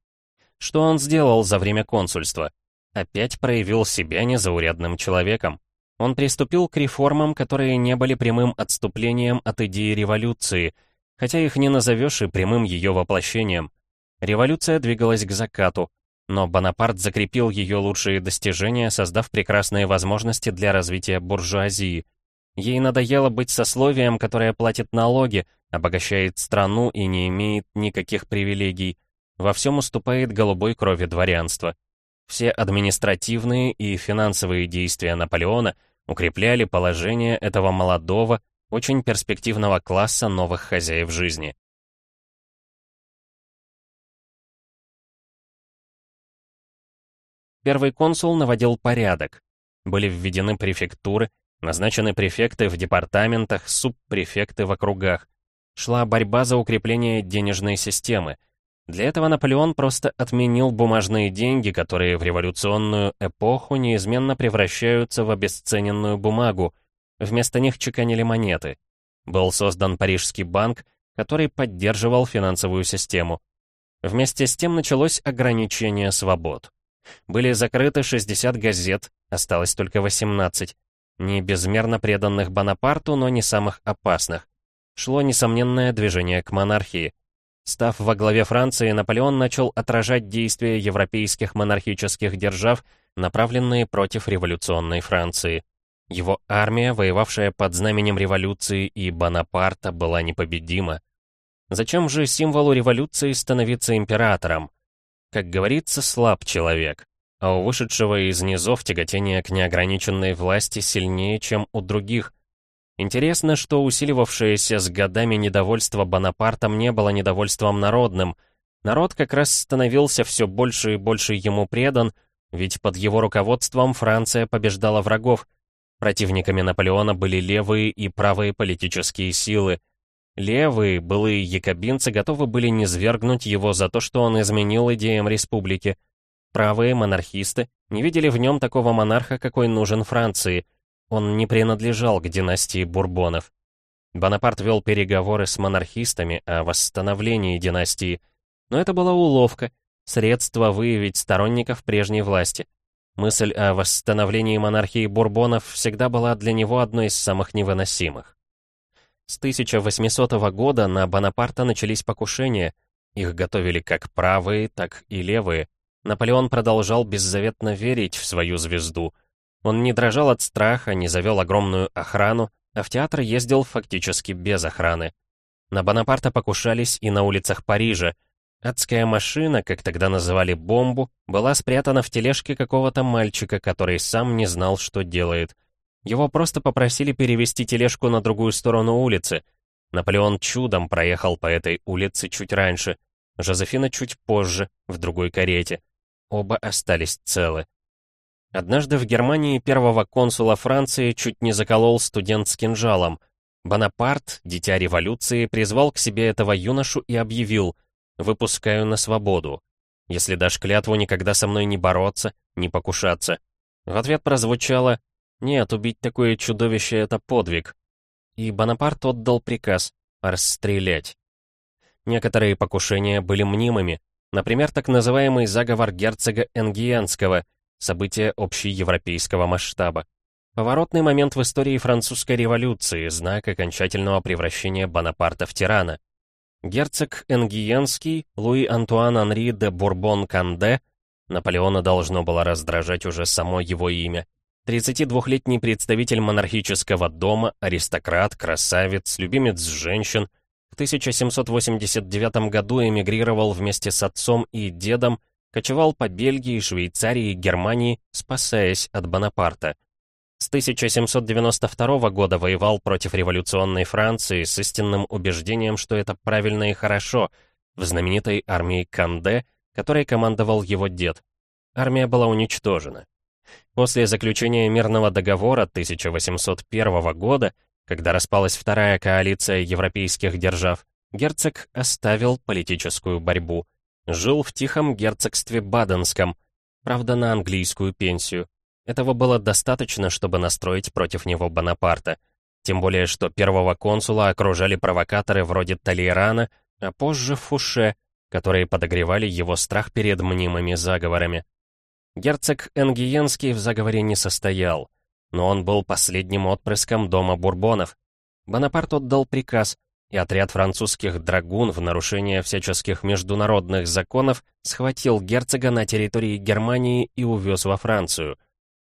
Что он сделал за время консульства? Опять проявил себя незаурядным человеком. Он приступил к реформам, которые не были прямым отступлением от идеи революции, хотя их не назовешь и прямым ее воплощением. Революция двигалась к закату, но Бонапарт закрепил ее лучшие достижения, создав прекрасные возможности для развития буржуазии. Ей надоело быть сословием, которое платит налоги, обогащает страну и не имеет никаких привилегий. Во всем уступает голубой крови дворянства. Все административные и финансовые действия Наполеона укрепляли положение этого молодого, очень перспективного класса новых хозяев жизни. Первый консул наводил порядок. Были введены префектуры, Назначены префекты в департаментах, субпрефекты в округах. Шла борьба за укрепление денежной системы. Для этого Наполеон просто отменил бумажные деньги, которые в революционную эпоху неизменно превращаются в обесцененную бумагу. Вместо них чеканили монеты. Был создан Парижский банк, который поддерживал финансовую систему. Вместе с тем началось ограничение свобод. Были закрыты 60 газет, осталось только 18. Не безмерно преданных Бонапарту, но не самых опасных. Шло несомненное движение к монархии. Став во главе Франции, Наполеон начал отражать действия европейских монархических держав, направленные против революционной Франции. Его армия, воевавшая под знаменем революции и Бонапарта, была непобедима. Зачем же символу революции становиться императором? Как говорится, слаб человек, а у вышедшего из низов тяготение к неограниченной власти сильнее, чем у других. Интересно, что усиливавшееся с годами недовольство Бонапартом не было недовольством народным. Народ как раз становился все больше и больше ему предан, ведь под его руководством Франция побеждала врагов. Противниками Наполеона были левые и правые политические силы. Левые, былые якобинцы, готовы были низвергнуть его за то, что он изменил идеям республики. Правые монархисты не видели в нем такого монарха, какой нужен Франции. Он не принадлежал к династии Бурбонов. Бонапарт вел переговоры с монархистами о восстановлении династии. Но это была уловка, средство выявить сторонников прежней власти. Мысль о восстановлении монархии Бурбонов всегда была для него одной из самых невыносимых. С 1800 года на Бонапарта начались покушения. Их готовили как правые, так и левые. Наполеон продолжал беззаветно верить в свою звезду. Он не дрожал от страха, не завел огромную охрану, а в театр ездил фактически без охраны. На Бонапарта покушались и на улицах Парижа, Адская машина, как тогда называли бомбу, была спрятана в тележке какого-то мальчика, который сам не знал, что делает. Его просто попросили перевести тележку на другую сторону улицы. Наполеон чудом проехал по этой улице чуть раньше, Жозефина чуть позже, в другой карете. Оба остались целы. Однажды в Германии первого консула Франции чуть не заколол студент с кинжалом. Бонапарт, дитя революции, призвал к себе этого юношу и объявил Выпускаю на свободу. Если дашь клятву никогда со мной не бороться, не покушаться. В ответ прозвучало «Нет, убить такое чудовище — это подвиг». И Бонапарт отдал приказ расстрелять. Некоторые покушения были мнимыми, например, так называемый заговор герцога Энгиенского, событие общеевропейского масштаба. Поворотный момент в истории французской революции, знак окончательного превращения Бонапарта в тирана. Герцог Энгиенский, Луи Антуан Анри де Бурбон-Канде, Наполеона должно было раздражать уже само его имя, 32-летний представитель монархического дома, аристократ, красавец, любимец женщин, 1789 году эмигрировал вместе с отцом и дедом, кочевал по Бельгии, Швейцарии и Германии, спасаясь от Бонапарта. С 1792 года воевал против революционной Франции с истинным убеждением, что это правильно и хорошо, в знаменитой армии Канде, которой командовал его дед. Армия была уничтожена. После заключения мирного договора 1801 года, когда распалась вторая коалиция европейских держав, герцог оставил политическую борьбу. Жил в тихом герцогстве Баденском, правда на английскую пенсию. Этого было достаточно, чтобы настроить против него Бонапарта. Тем более, что первого консула окружали провокаторы вроде Толейрана, а позже Фуше, которые подогревали его страх перед мнимыми заговорами. Герцог Энгиенский в заговоре не состоял, но он был последним отпрыском дома Бурбонов. Бонапарт отдал приказ, и отряд французских драгун в нарушение всяческих международных законов схватил герцога на территории Германии и увез во Францию.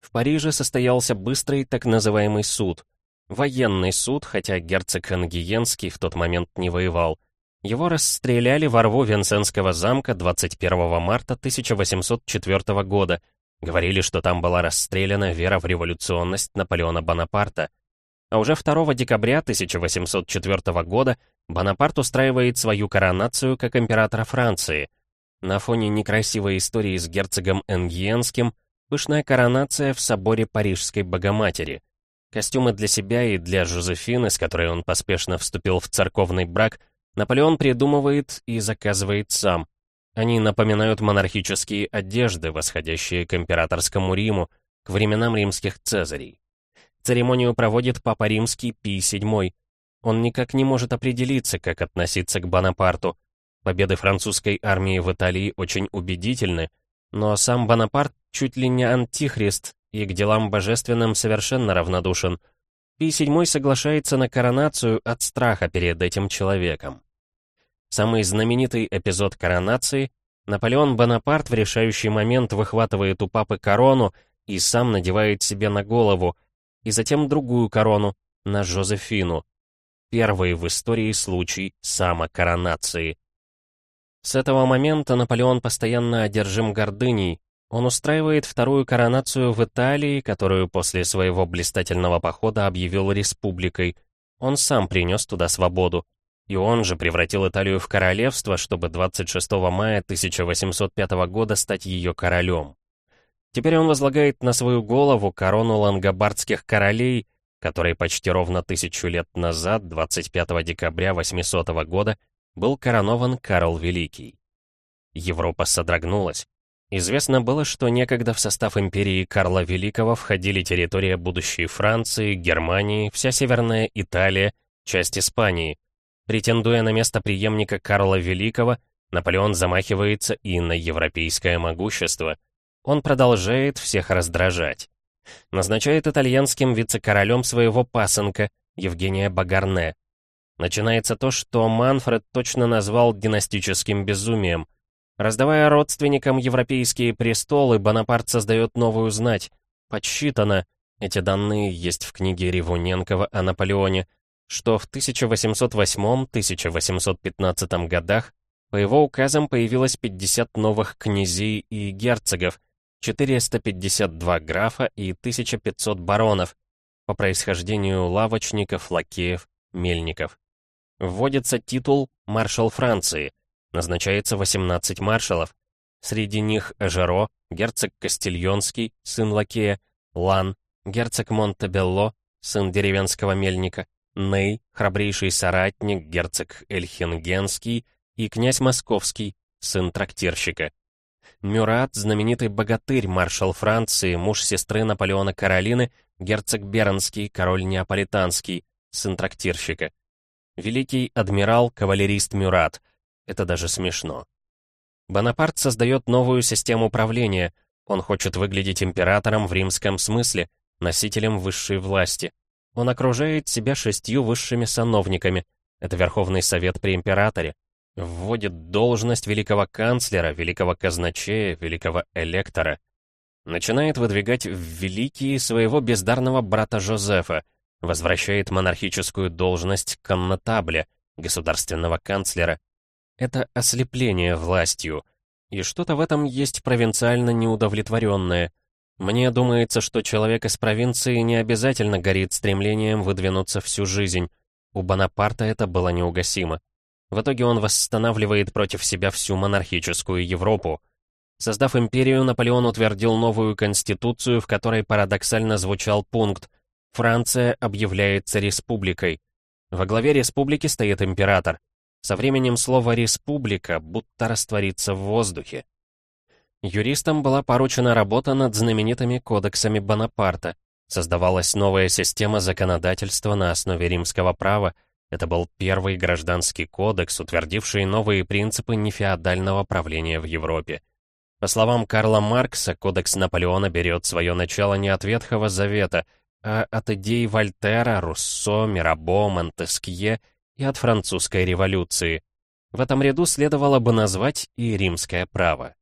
В Париже состоялся быстрый так называемый суд. Военный суд, хотя герцог Ангиенский в тот момент не воевал. Его расстреляли во рву Венсенского замка 21 марта 1804 года. Говорили, что там была расстреляна вера в революционность Наполеона Бонапарта. А уже 2 декабря 1804 года Бонапарт устраивает свою коронацию как императора Франции. На фоне некрасивой истории с герцогом Энгиенским Пышная коронация в соборе Парижской Богоматери. Костюмы для себя и для Жозефины, с которой он поспешно вступил в церковный брак, Наполеон придумывает и заказывает сам. Они напоминают монархические одежды, восходящие к императорскому Риму, к временам римских цезарей. Церемонию проводит Папа Римский Пий VII. Он никак не может определиться, как относиться к Бонапарту. Победы французской армии в Италии очень убедительны, но сам Бонапарт чуть ли не антихрист и к делам божественным совершенно равнодушен. Пий VII соглашается на коронацию от страха перед этим человеком. Самый знаменитый эпизод коронации — Наполеон Бонапарт в решающий момент выхватывает у папы корону и сам надевает себе на голову, и затем другую корону, на Жозефину. Первый в истории случай самокоронации. С этого момента Наполеон постоянно одержим гордыней. Он устраивает вторую коронацию в Италии, которую после своего блистательного похода объявил республикой. Он сам принес туда свободу. И он же превратил Италию в королевство, чтобы 26 мая 1805 года стать ее королем. Теперь он возлагает на свою голову корону лангобардских королей, который почти ровно тысячу лет назад, 25 декабря 800 года, был коронован Карл Великий. Европа содрогнулась. Известно было, что некогда в состав империи Карла Великого входили территория будущей Франции, Германии, вся Северная Италия, часть Испании. Претендуя на место преемника Карла Великого, Наполеон замахивается и на европейское могущество — он продолжает всех раздражать. Назначает итальянским вице-королем своего пасынка, Евгения Багарне. Начинается то, что Манфред точно назвал династическим безумием. Раздавая родственникам европейские престолы, Бонапарт создает новую знать. Подсчитано, эти данные есть в книге Ревуненкова о Наполеоне, что в 1808-1815 годах по его указам появилось 50 новых князей и герцогов, 452 графа и 1500 баронов, по происхождению лавочников, лакеев, мельников. Вводится титул «Маршал Франции», назначается 18 маршалов, среди них Эжеро, герцог Кастильонский, сын лакея, Лан, герцог Монтебелло, сын деревенского мельника, Ней, храбрейший соратник, герцог Эльхингенский и князь Московский, сын трактирщика. Мюрат, знаменитый богатырь, маршал Франции, муж сестры Наполеона Каролины, герцог Бернский, король Неаполитанский, сын трактирщика. Великий адмирал, кавалерист Мюрат. Это даже смешно. Бонапарт создает новую систему правления. Он хочет выглядеть императором в римском смысле, носителем высшей власти. Он окружает себя шестью высшими сановниками. Это Верховный Совет при императоре вводит должность великого канцлера, великого казначея, великого электора. Начинает выдвигать в великие своего бездарного брата Жозефа, возвращает монархическую должность коннотабля, государственного канцлера. Это ослепление властью. И что-то в этом есть провинциально неудовлетворенное. Мне думается, что человек из провинции не обязательно горит стремлением выдвинуться всю жизнь. У Бонапарта это было неугасимо. В итоге он восстанавливает против себя всю монархическую Европу. Создав империю, Наполеон утвердил новую конституцию, в которой парадоксально звучал пункт «Франция объявляется республикой». Во главе республики стоит император. Со временем слово «республика» будто растворится в воздухе. Юристам была поручена работа над знаменитыми кодексами Бонапарта. Создавалась новая система законодательства на основе римского права, это был первый гражданский кодекс, утвердивший новые принципы нефеодального правления в Европе. По словам Карла Маркса, кодекс Наполеона берет свое начало не от Ветхого Завета, а от идей Вольтера, Руссо, Мирабо, Монтескье и от французской революции. В этом ряду следовало бы назвать и римское право.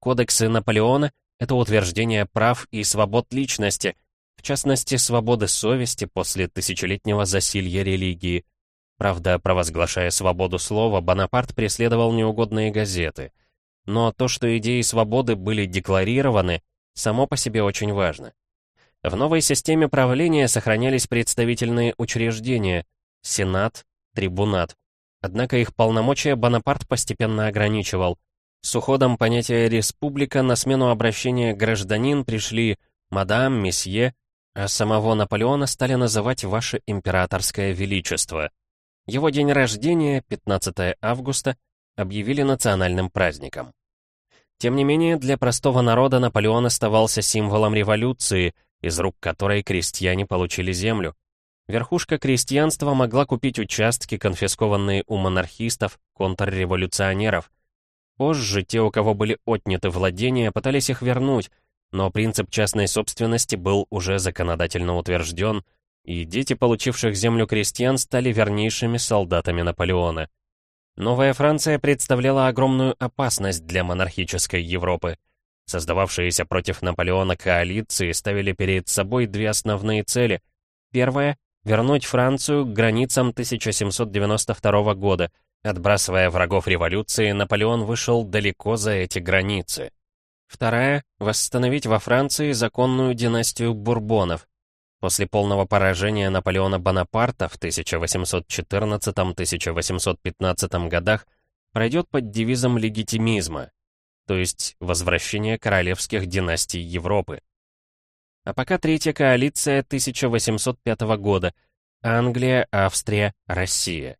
Кодексы Наполеона — это утверждение прав и свобод личности, в частности, свободы совести после тысячелетнего засилья религии. Правда, провозглашая свободу слова, Бонапарт преследовал неугодные газеты. Но то, что идеи свободы были декларированы, само по себе очень важно. В новой системе правления сохранялись представительные учреждения — Сенат, Трибунат. Однако их полномочия Бонапарт постепенно ограничивал. С уходом понятия «республика» на смену обращения «гражданин» пришли «мадам», «месье», а самого Наполеона стали называть «Ваше императорское величество». Его день рождения, 15 августа, объявили национальным праздником. Тем не менее, для простого народа Наполеон оставался символом революции, из рук которой крестьяне получили землю. Верхушка крестьянства могла купить участки, конфискованные у монархистов, контрреволюционеров. Позже те, у кого были отняты владения, пытались их вернуть, но принцип частной собственности был уже законодательно утвержден, и дети, получивших землю крестьян, стали вернейшими солдатами Наполеона. Новая Франция представляла огромную опасность для монархической Европы. Создававшиеся против Наполеона коалиции ставили перед собой две основные цели. Первая — вернуть Францию к границам 1792 года. Отбрасывая врагов революции, Наполеон вышел далеко за эти границы. Вторая — восстановить во Франции законную династию Бурбонов. После полного поражения Наполеона Бонапарта в 1814-1815 годах пройдет под девизом легитимизма, то есть возвращение королевских династий Европы. А пока третья коалиция 1805 года — Англия, Австрия, Россия.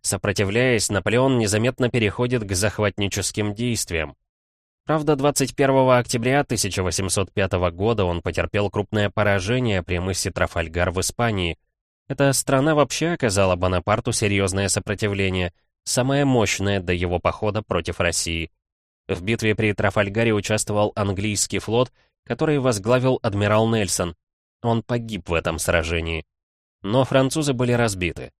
Сопротивляясь, Наполеон незаметно переходит к захватническим действиям. Правда, 21 октября 1805 года он потерпел крупное поражение при мысе Трафальгар в Испании. Эта страна вообще оказала Бонапарту серьезное сопротивление, самое мощное до его похода против России. В битве при Трафальгаре участвовал английский флот, который возглавил адмирал Нельсон. Он погиб в этом сражении. Но французы были разбиты.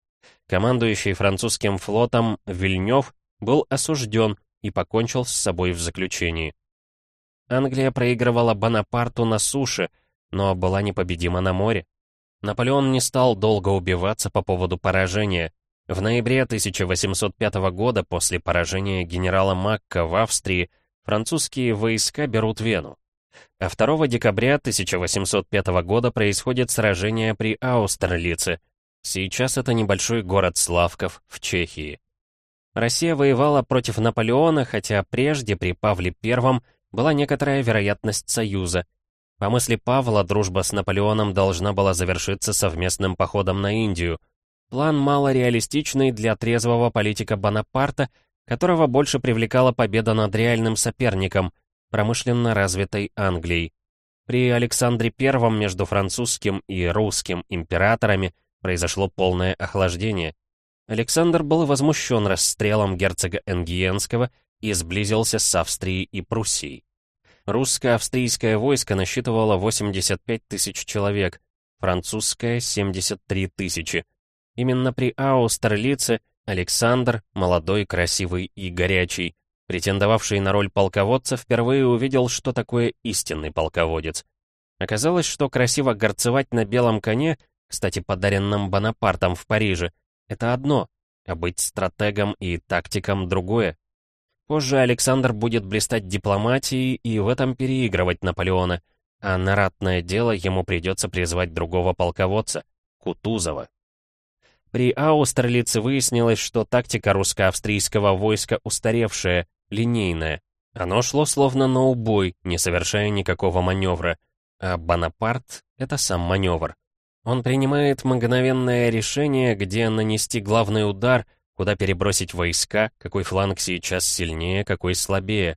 Командующий французским флотом Вильнёв был осужден и покончил с собой в заключении. Англия проигрывала Бонапарту на суше, но была непобедима на море. Наполеон не стал долго убиваться по поводу поражения. В ноябре 1805 года, после поражения генерала Макка в Австрии, французские войска берут Вену. А 2 декабря 1805 года происходит сражение при Аустерлице. Сейчас это небольшой город Славков в Чехии. Россия воевала против Наполеона, хотя прежде, при Павле I, была некоторая вероятность союза. По мысли Павла, дружба с Наполеоном должна была завершиться совместным походом на Индию. План мало реалистичный для трезвого политика Бонапарта, которого больше привлекала победа над реальным соперником, промышленно развитой Англией. При Александре I между французским и русским императорами произошло полное охлаждение. Александр был возмущен расстрелом герцога Энгиенского и сблизился с Австрией и Пруссией. Русско-австрийское войско насчитывало 85 тысяч человек, французское — 73 тысячи. Именно при Аустерлице Александр, молодой, красивый и горячий, претендовавший на роль полководца, впервые увидел, что такое истинный полководец. Оказалось, что красиво горцевать на белом коне, кстати, подаренном Бонапартом в Париже, это одно, а быть стратегом и тактиком другое. Позже Александр будет блистать дипломатией и в этом переигрывать Наполеона, а на ратное дело ему придется призвать другого полководца, Кутузова. При Аустерлице выяснилось, что тактика русско-австрийского войска устаревшая, линейная. Оно шло словно на убой, не совершая никакого маневра, а Бонапарт — это сам маневр. Он принимает мгновенное решение, где нанести главный удар, куда перебросить войска, какой фланг сейчас сильнее, какой слабее.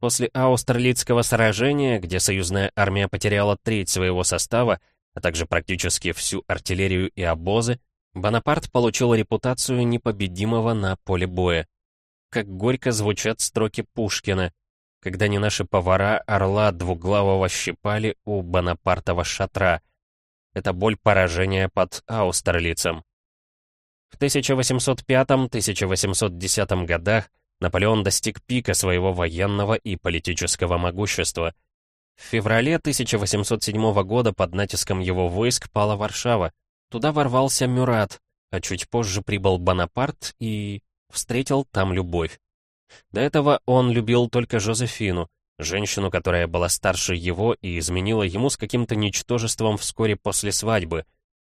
После Аустерлицкого сражения, где союзная армия потеряла треть своего состава, а также практически всю артиллерию и обозы, Бонапарт получил репутацию непобедимого на поле боя. Как горько звучат строки Пушкина, когда не наши повара орла двуглавого щипали у Бонапартова шатра — это боль поражения под Аустерлицем. В 1805-1810 годах Наполеон достиг пика своего военного и политического могущества. В феврале 1807 года под натиском его войск пала Варшава. Туда ворвался Мюрат, а чуть позже прибыл Бонапарт и встретил там любовь. До этого он любил только Жозефину, Женщину, которая была старше его и изменила ему с каким-то ничтожеством вскоре после свадьбы.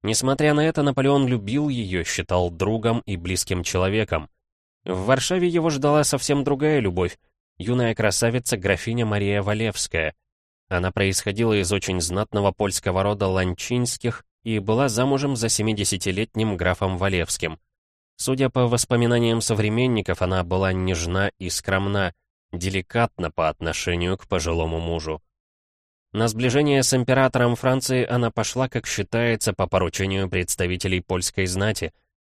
Несмотря на это, Наполеон любил ее, считал другом и близким человеком. В Варшаве его ждала совсем другая любовь. Юная красавица графиня Мария Валевская. Она происходила из очень знатного польского рода Ланчинских и была замужем за 70-летним графом Валевским. Судя по воспоминаниям современников, она была нежна и скромна, деликатно по отношению к пожилому мужу. На сближение с императором Франции она пошла, как считается, по поручению представителей польской знати.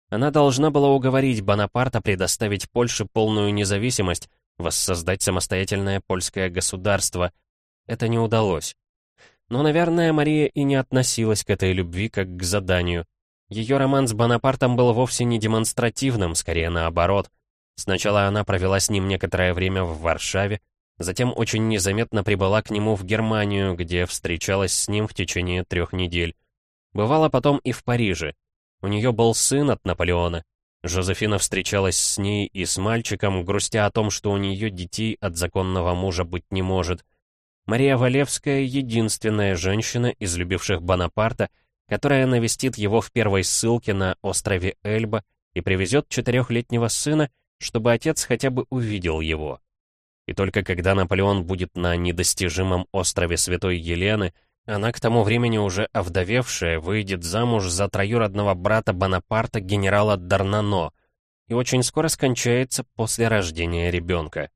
Она должна была уговорить Бонапарта предоставить Польше полную независимость, воссоздать самостоятельное польское государство. Это не удалось. Но, наверное, Мария и не относилась к этой любви как к заданию. Ее роман с Бонапартом был вовсе не демонстративным, скорее наоборот. Сначала она провела с ним некоторое время в Варшаве, Затем очень незаметно прибыла к нему в Германию, где встречалась с ним в течение трех недель. Бывала потом и в Париже. У нее был сын от Наполеона. Жозефина встречалась с ней и с мальчиком, грустя о том, что у нее детей от законного мужа быть не может. Мария Валевская — единственная женщина из любивших Бонапарта, которая навестит его в первой ссылке на острове Эльба и привезет четырехлетнего сына, чтобы отец хотя бы увидел его. И только когда Наполеон будет на недостижимом острове Святой Елены, она к тому времени уже овдовевшая выйдет замуж за троюродного брата Бонапарта генерала Дарнано и очень скоро скончается после рождения ребенка.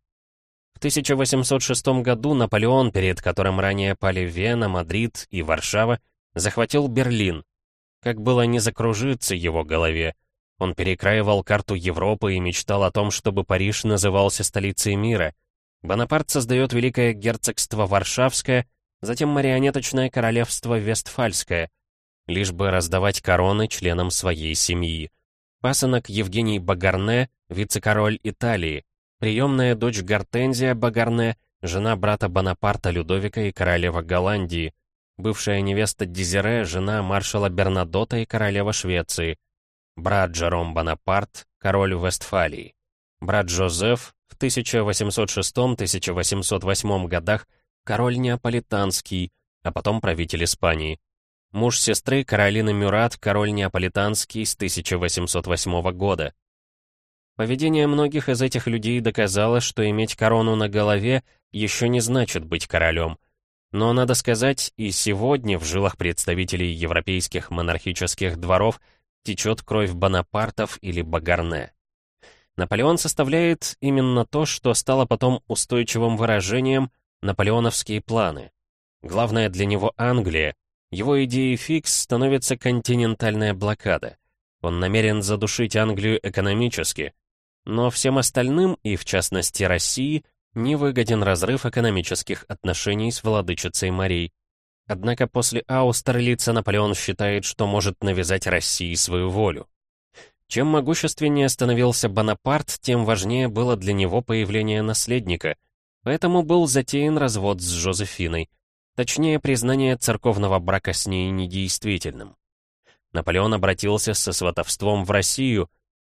В 1806 году Наполеон, перед которым ранее пали Вена, Мадрид и Варшава, захватил Берлин. Как было не закружиться его голове, он перекраивал карту Европы и мечтал о том, чтобы Париж назывался столицей мира — Бонапарт создает Великое Герцогство Варшавское, затем марионеточное королевство Вестфальское, лишь бы раздавать короны членам своей семьи. Пасынок Евгений Багарне, вице-король Италии, приемная дочь Гортензия Багарне, жена брата Бонапарта Людовика и королева Голландии, бывшая невеста Дезире, жена маршала Бернадота и королева Швеции, брат Джером Бонапарт, король Вестфалии, брат Жозеф, в 1806-1808 годах король Неаполитанский, а потом правитель Испании. Муж сестры Каролины Мюрат, король Неаполитанский с 1808 года. Поведение многих из этих людей доказало, что иметь корону на голове еще не значит быть королем. Но, надо сказать, и сегодня в жилах представителей европейских монархических дворов течет кровь Бонапартов или Багарне. Наполеон составляет именно то, что стало потом устойчивым выражением «наполеоновские планы». Главное для него Англия. Его идеей фикс становится континентальная блокада. Он намерен задушить Англию экономически. Но всем остальным, и в частности России, не выгоден разрыв экономических отношений с владычицей Марией. Однако после Аустерлица Наполеон считает, что может навязать России свою волю. Чем могущественнее становился Бонапарт, тем важнее было для него появление наследника, поэтому был затеян развод с Жозефиной, точнее признание церковного брака с ней недействительным. Наполеон обратился со сватовством в Россию.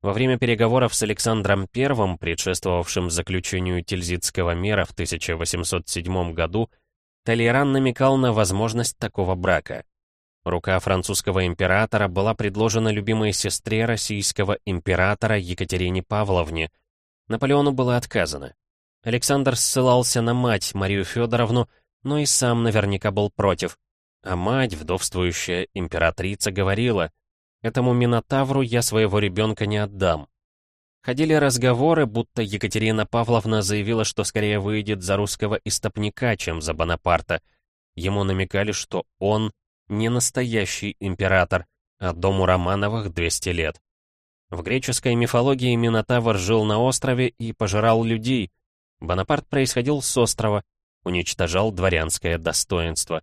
Во время переговоров с Александром I, предшествовавшим заключению Тильзитского мира в 1807 году, Толеран намекал на возможность такого брака. Рука французского императора была предложена любимой сестре российского императора Екатерине Павловне. Наполеону было отказано. Александр ссылался на мать Марию Федоровну, но и сам наверняка был против. А мать, вдовствующая императрица, говорила, «Этому Минотавру я своего ребенка не отдам». Ходили разговоры, будто Екатерина Павловна заявила, что скорее выйдет за русского истопника, чем за Бонапарта. Ему намекали, что он не настоящий император, а дому Романовых 200 лет. В греческой мифологии Минотавр жил на острове и пожирал людей. Бонапарт происходил с острова, уничтожал дворянское достоинство.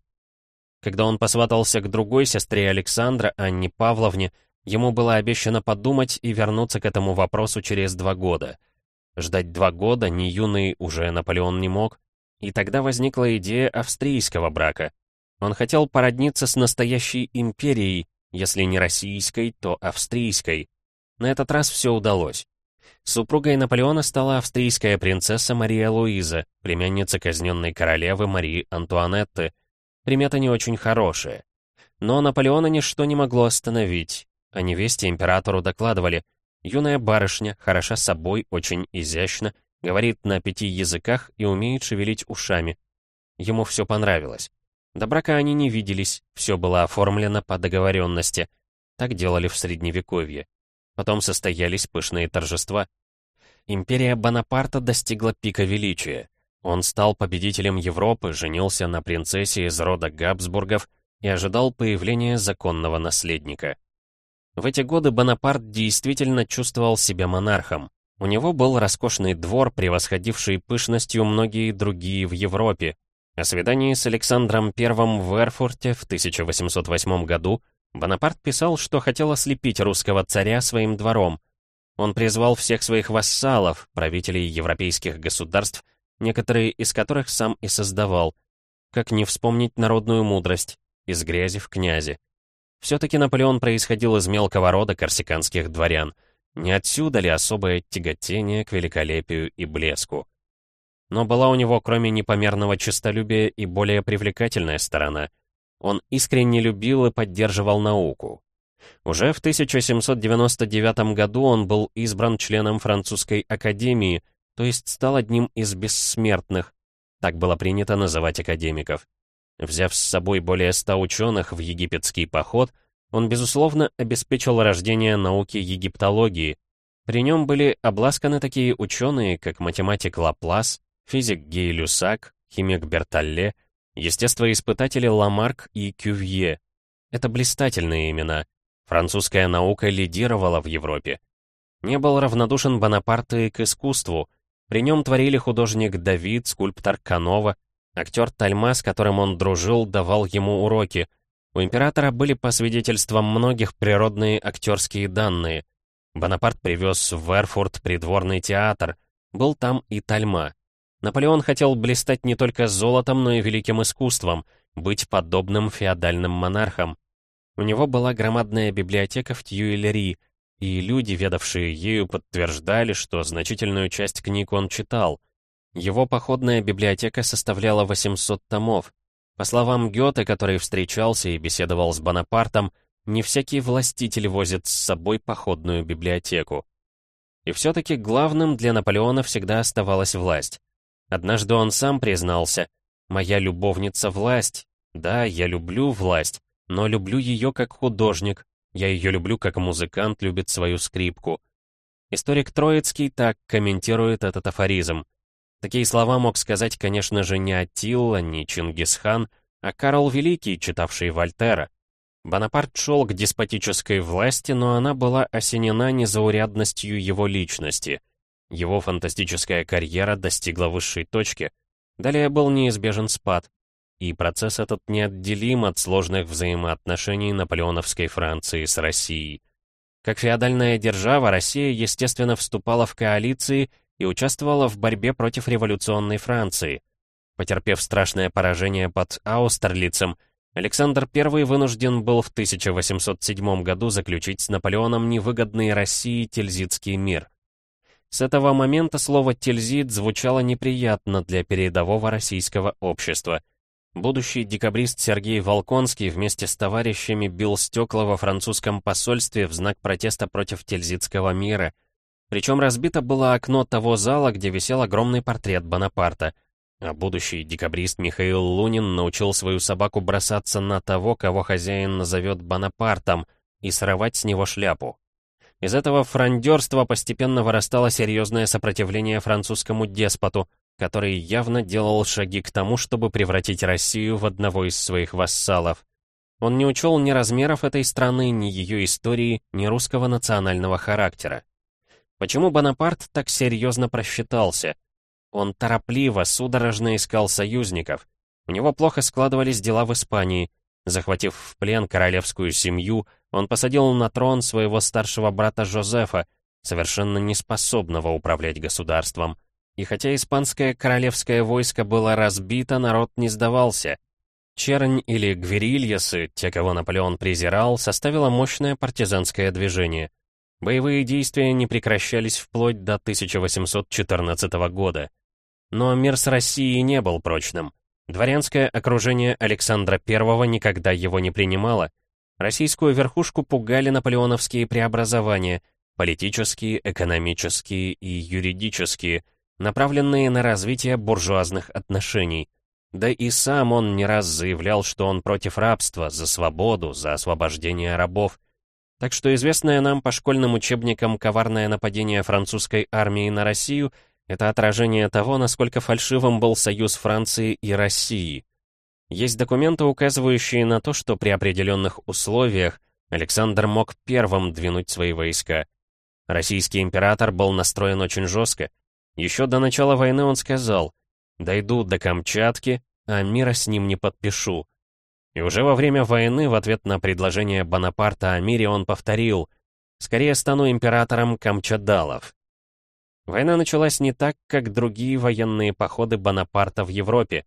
Когда он посватался к другой сестре Александра, Анне Павловне, ему было обещано подумать и вернуться к этому вопросу через два года. Ждать два года ни юный уже Наполеон не мог, и тогда возникла идея австрийского брака. Он хотел породниться с настоящей империей, если не российской, то австрийской. На этот раз все удалось. Супругой Наполеона стала австрийская принцесса Мария Луиза, племянница казненной королевы Марии Антуанетты. Примета не очень хорошая. Но Наполеона ничто не могло остановить. О невесте императору докладывали. Юная барышня, хороша собой, очень изящна, говорит на пяти языках и умеет шевелить ушами. Ему все понравилось. До брака они не виделись, все было оформлено по договоренности. Так делали в Средневековье. Потом состоялись пышные торжества. Империя Бонапарта достигла пика величия. Он стал победителем Европы, женился на принцессе из рода Габсбургов и ожидал появления законного наследника. В эти годы Бонапарт действительно чувствовал себя монархом. У него был роскошный двор, превосходивший пышностью многие другие в Европе. О свидании с Александром I в Эрфурте в 1808 году Бонапарт писал, что хотел ослепить русского царя своим двором. Он призвал всех своих вассалов, правителей европейских государств, некоторые из которых сам и создавал. Как не вспомнить народную мудрость «из грязи в князи». Все-таки Наполеон происходил из мелкого рода корсиканских дворян. Не отсюда ли особое тяготение к великолепию и блеску? Но была у него, кроме непомерного честолюбия, и более привлекательная сторона. Он искренне любил и поддерживал науку. Уже в 1799 году он был избран членом французской академии, то есть стал одним из бессмертных, так было принято называть академиков. Взяв с собой более ста ученых в египетский поход, он, безусловно, обеспечил рождение науки египтологии. При нем были обласканы такие ученые, как математик Лаплас, физик Гей-Люсак, химик Берталле, естествоиспытатели Ламарк и Кювье. Это блистательные имена. Французская наука лидировала в Европе. Не был равнодушен Бонапарт и к искусству — при нем творили художник Давид, скульптор Канова, актер Тальма, с которым он дружил, давал ему уроки. У императора были, по свидетельствам многих, природные актерские данные. Бонапарт привез в Эрфурт придворный театр, был там и Тальма. Наполеон хотел блистать не только золотом, но и великим искусством, быть подобным феодальным монархам. У него была громадная библиотека в Тьюильри — и люди, ведавшие ею, подтверждали, что значительную часть книг он читал. Его походная библиотека составляла 800 томов. По словам Гёте, который встречался и беседовал с Бонапартом, не всякий властитель возит с собой походную библиотеку. И все-таки главным для Наполеона всегда оставалась власть. Однажды он сам признался, «Моя любовница — власть. Да, я люблю власть, но люблю ее как художник, я ее люблю, как музыкант любит свою скрипку. Историк Троицкий так комментирует этот афоризм. Такие слова мог сказать, конечно же, не Аттилла, не Чингисхан, а Карл Великий, читавший Вольтера. Бонапарт шел к деспотической власти, но она была осенена незаурядностью его личности. Его фантастическая карьера достигла высшей точки. Далее был неизбежен спад и процесс этот неотделим от сложных взаимоотношений наполеоновской Франции с Россией. Как феодальная держава, Россия, естественно, вступала в коалиции и участвовала в борьбе против революционной Франции. Потерпев страшное поражение под Аустерлицем, Александр I вынужден был в 1807 году заключить с Наполеоном невыгодный России Тильзитский мир. С этого момента слово «тильзит» звучало неприятно для передового российского общества – Будущий декабрист Сергей Волконский вместе с товарищами бил стекла во французском посольстве в знак протеста против Тильзитского мира. Причем разбито было окно того зала, где висел огромный портрет Бонапарта. А будущий декабрист Михаил Лунин научил свою собаку бросаться на того, кого хозяин назовет Бонапартом, и срывать с него шляпу. Из этого франдерства постепенно вырастало серьезное сопротивление французскому деспоту, который явно делал шаги к тому, чтобы превратить Россию в одного из своих вассалов. Он не учел ни размеров этой страны, ни ее истории, ни русского национального характера. Почему Бонапарт так серьезно просчитался? Он торопливо, судорожно искал союзников. У него плохо складывались дела в Испании. Захватив в плен королевскую семью, он посадил на трон своего старшего брата Жозефа, совершенно неспособного управлять государством. И хотя испанское королевское войско было разбито, народ не сдавался. Чернь или гверильясы, те, кого Наполеон презирал, составило мощное партизанское движение. Боевые действия не прекращались вплоть до 1814 года. Но мир с Россией не был прочным. Дворянское окружение Александра I никогда его не принимало. Российскую верхушку пугали наполеоновские преобразования, политические, экономические и юридические, направленные на развитие буржуазных отношений. Да и сам он не раз заявлял, что он против рабства, за свободу, за освобождение рабов. Так что известное нам по школьным учебникам коварное нападение французской армии на Россию это отражение того, насколько фальшивым был союз Франции и России. Есть документы, указывающие на то, что при определенных условиях Александр мог первым двинуть свои войска. Российский император был настроен очень жестко. Еще до начала войны он сказал «Дойду до Камчатки, а мира с ним не подпишу». И уже во время войны в ответ на предложение Бонапарта о мире он повторил «Скорее стану императором Камчадалов». Война началась не так, как другие военные походы Бонапарта в Европе.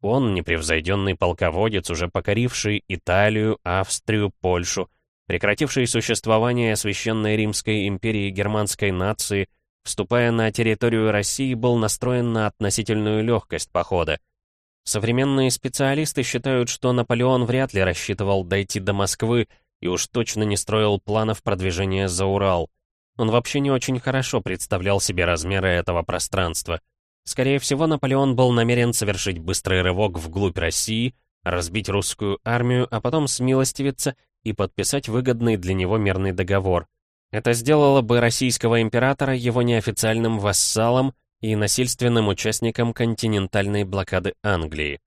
Он, непревзойденный полководец, уже покоривший Италию, Австрию, Польшу, прекративший существование Священной Римской империи германской нации, вступая на территорию России, был настроен на относительную легкость похода. Современные специалисты считают, что Наполеон вряд ли рассчитывал дойти до Москвы и уж точно не строил планов продвижения за Урал. Он вообще не очень хорошо представлял себе размеры этого пространства. Скорее всего, Наполеон был намерен совершить быстрый рывок вглубь России, разбить русскую армию, а потом смилостивиться и подписать выгодный для него мирный договор. Это сделало бы российского императора его неофициальным вассалом и насильственным участником континентальной блокады Англии.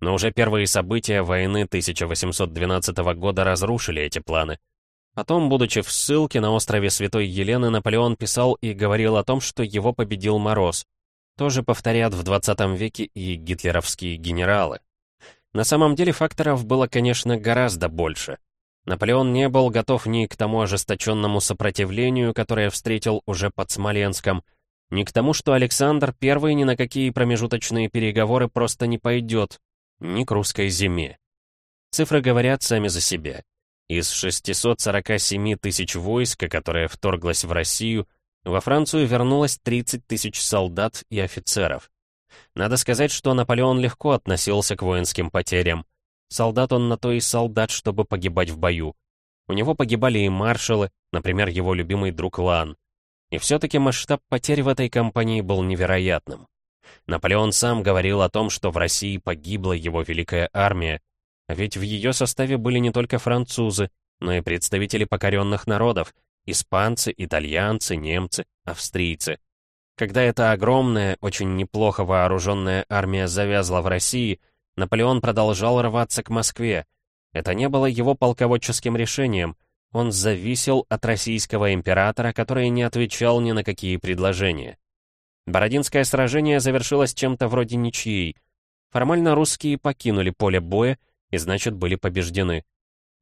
Но уже первые события войны 1812 года разрушили эти планы. Потом, будучи в ссылке на острове Святой Елены, Наполеон писал и говорил о том, что его победил Мороз. Тоже повторят в 20 веке и гитлеровские генералы. На самом деле факторов было, конечно, гораздо больше. Наполеон не был готов ни к тому ожесточенному сопротивлению, которое встретил уже под Смоленском, ни к тому, что Александр I ни на какие промежуточные переговоры просто не пойдет, ни к русской зиме. Цифры говорят сами за себя. Из 647 тысяч войска, которое вторглось в Россию, во Францию вернулось 30 тысяч солдат и офицеров. Надо сказать, что Наполеон легко относился к воинским потерям. Солдат он на то и солдат, чтобы погибать в бою. У него погибали и маршалы, например, его любимый друг Лан. И все-таки масштаб потерь в этой кампании был невероятным. Наполеон сам говорил о том, что в России погибла его великая армия, а ведь в ее составе были не только французы, но и представители покоренных народов, испанцы, итальянцы, немцы, австрийцы. Когда эта огромная, очень неплохо вооруженная армия завязла в России, Наполеон продолжал рваться к Москве. Это не было его полководческим решением, он зависел от российского императора, который не отвечал ни на какие предложения. Бородинское сражение завершилось чем-то вроде ничьей. Формально русские покинули поле боя, и значит были побеждены.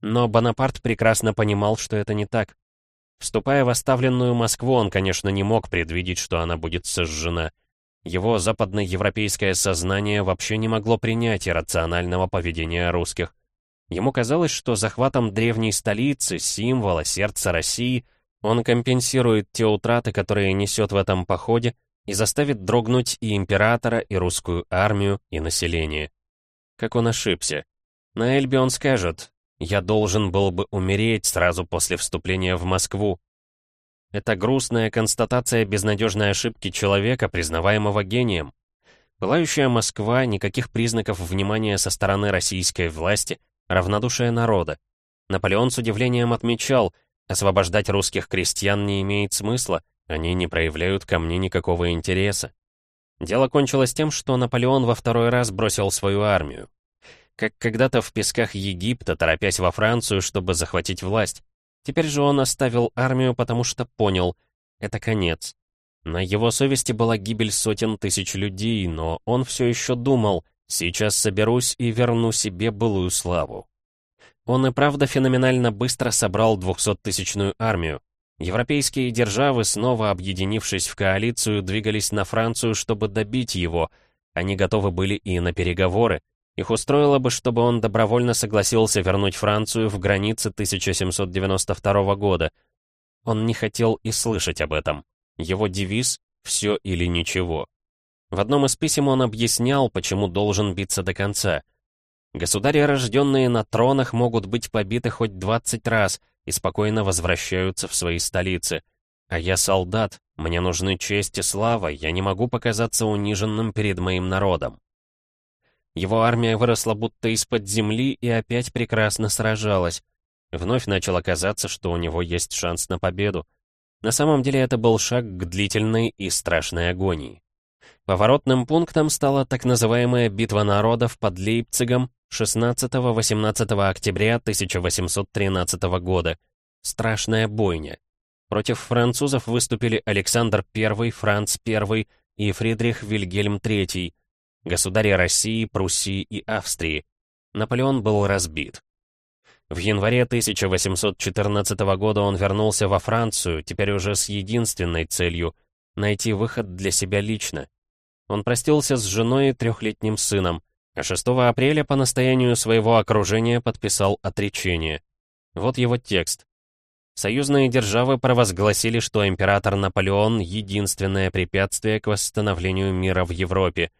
Но Бонапарт прекрасно понимал, что это не так. Вступая в оставленную Москву, он, конечно, не мог предвидеть, что она будет сожжена. Его западноевропейское сознание вообще не могло принять иррационального поведения русских. Ему казалось, что захватом древней столицы, символа, сердца России, он компенсирует те утраты, которые несет в этом походе, и заставит дрогнуть и императора, и русскую армию, и население. Как он ошибся. На Эльбе он скажет, «Я должен был бы умереть сразу после вступления в Москву». Это грустная констатация безнадежной ошибки человека, признаваемого гением. Пылающая Москва, никаких признаков внимания со стороны российской власти, равнодушие народа. Наполеон с удивлением отмечал, освобождать русских крестьян не имеет смысла, они не проявляют ко мне никакого интереса. Дело кончилось тем, что Наполеон во второй раз бросил свою армию как когда-то в песках Египта, торопясь во Францию, чтобы захватить власть. Теперь же он оставил армию, потому что понял — это конец. На его совести была гибель сотен тысяч людей, но он все еще думал, сейчас соберусь и верну себе былую славу. Он и правда феноменально быстро собрал двухсоттысячную армию. Европейские державы, снова объединившись в коалицию, двигались на Францию, чтобы добить его. Они готовы были и на переговоры, их устроило бы, чтобы он добровольно согласился вернуть Францию в границы 1792 года. Он не хотел и слышать об этом. Его девиз «все или ничего». В одном из писем он объяснял, почему должен биться до конца. Государи, рожденные на тронах, могут быть побиты хоть 20 раз и спокойно возвращаются в свои столицы. А я солдат, мне нужны честь и слава, я не могу показаться униженным перед моим народом. Его армия выросла будто из-под земли и опять прекрасно сражалась. Вновь начало казаться, что у него есть шанс на победу. На самом деле это был шаг к длительной и страшной агонии. Поворотным пунктом стала так называемая «Битва народов» под Лейпцигом 16-18 октября 1813 года. Страшная бойня. Против французов выступили Александр I, Франц I и Фридрих Вильгельм III, государи России, Пруссии и Австрии. Наполеон был разбит. В январе 1814 года он вернулся во Францию, теперь уже с единственной целью — найти выход для себя лично. Он простился с женой и трехлетним сыном, а 6 апреля по настоянию своего окружения подписал отречение. Вот его текст. Союзные державы провозгласили, что император Наполеон — единственное препятствие к восстановлению мира в Европе.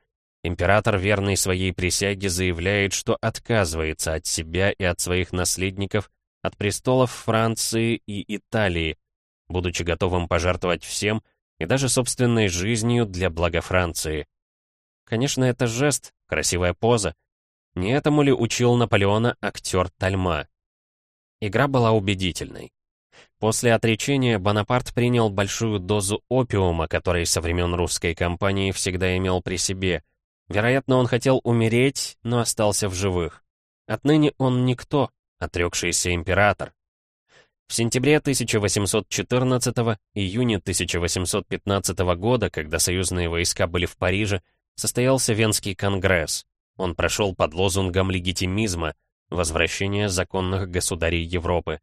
Император, верный своей присяге, заявляет, что отказывается от себя и от своих наследников, от престолов Франции и Италии, будучи готовым пожертвовать всем и даже собственной жизнью для блага Франции. Конечно, это жест, красивая поза. Не этому ли учил Наполеона актер Тальма? Игра была убедительной. После отречения Бонапарт принял большую дозу опиума, который со времен русской кампании всегда имел при себе. Вероятно, он хотел умереть, но остался в живых. Отныне он никто, отрекшийся император. В сентябре 1814 июне 1815 года, когда союзные войска были в Париже, состоялся Венский конгресс. Он прошел под лозунгом легитимизма, возвращения законных государей Европы.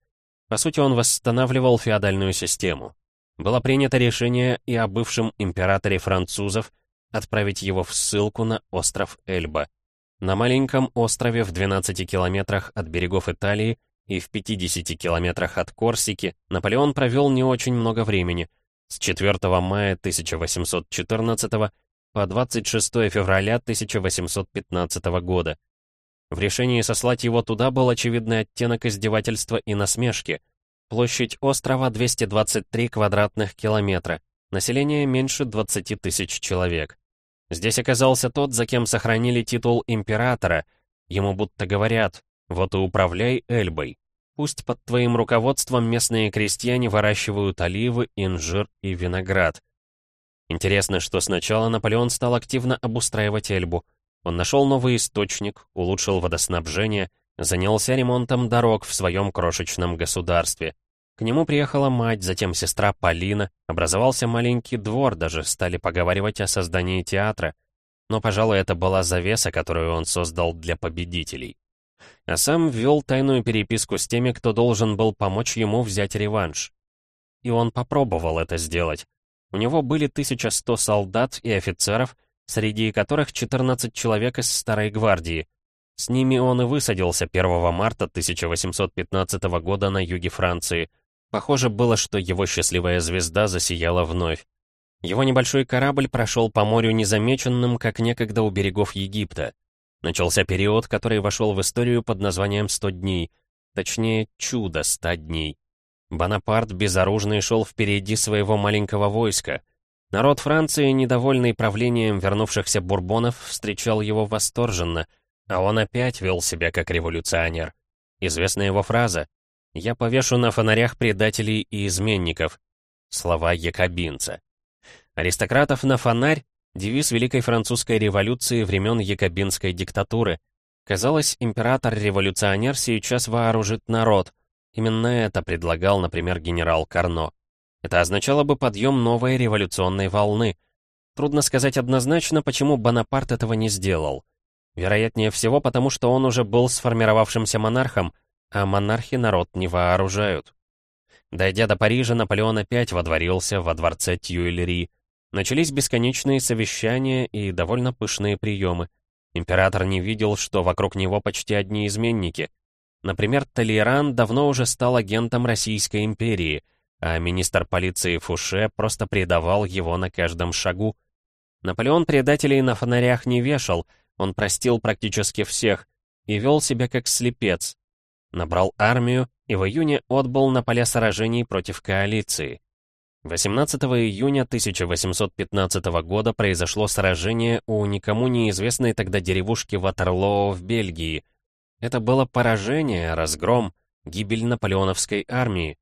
По сути, он восстанавливал феодальную систему. Было принято решение и о бывшем императоре французов отправить его в ссылку на остров Эльба. На маленьком острове в 12 километрах от берегов Италии и в 50 километрах от Корсики Наполеон провел не очень много времени, с 4 мая 1814 по 26 февраля 1815 года. В решении сослать его туда был очевидный оттенок издевательства и насмешки. Площадь острова 223 квадратных километра, население меньше 20 тысяч человек. Здесь оказался тот, за кем сохранили титул императора. Ему будто говорят, вот и управляй Эльбой. Пусть под твоим руководством местные крестьяне выращивают оливы, инжир и виноград. Интересно, что сначала Наполеон стал активно обустраивать Эльбу — он нашел новый источник, улучшил водоснабжение, занялся ремонтом дорог в своем крошечном государстве. К нему приехала мать, затем сестра Полина, образовался маленький двор, даже стали поговаривать о создании театра. Но, пожалуй, это была завеса, которую он создал для победителей. А сам ввел тайную переписку с теми, кто должен был помочь ему взять реванш. И он попробовал это сделать. У него были 1100 солдат и офицеров, среди которых 14 человек из Старой Гвардии. С ними он и высадился 1 марта 1815 года на юге Франции. Похоже было, что его счастливая звезда засияла вновь. Его небольшой корабль прошел по морю незамеченным, как некогда у берегов Египта. Начался период, который вошел в историю под названием «100 дней», точнее, «Чудо 100 дней». Бонапарт безоружный шел впереди своего маленького войска — Народ Франции, недовольный правлением вернувшихся бурбонов, встречал его восторженно, а он опять вел себя как революционер. Известна его фраза «Я повешу на фонарях предателей и изменников» слова якобинца. Аристократов на фонарь — девиз Великой Французской революции времен якобинской диктатуры. Казалось, император-революционер сейчас вооружит народ. Именно это предлагал, например, генерал Карно. Это означало бы подъем новой революционной волны. Трудно сказать однозначно, почему Бонапарт этого не сделал. Вероятнее всего, потому что он уже был сформировавшимся монархом, а монархи народ не вооружают. Дойдя до Парижа, Наполеон опять водворился во дворце Тюильри. Начались бесконечные совещания и довольно пышные приемы. Император не видел, что вокруг него почти одни изменники. Например, Толеран давно уже стал агентом Российской империи — а министр полиции Фуше просто предавал его на каждом шагу. Наполеон предателей на фонарях не вешал, он простил практически всех и вел себя как слепец. Набрал армию и в июне отбыл на поля сражений против коалиции. 18 июня 1815 года произошло сражение у никому неизвестной тогда деревушки Ватерлоо в Бельгии. Это было поражение, разгром, гибель наполеоновской армии.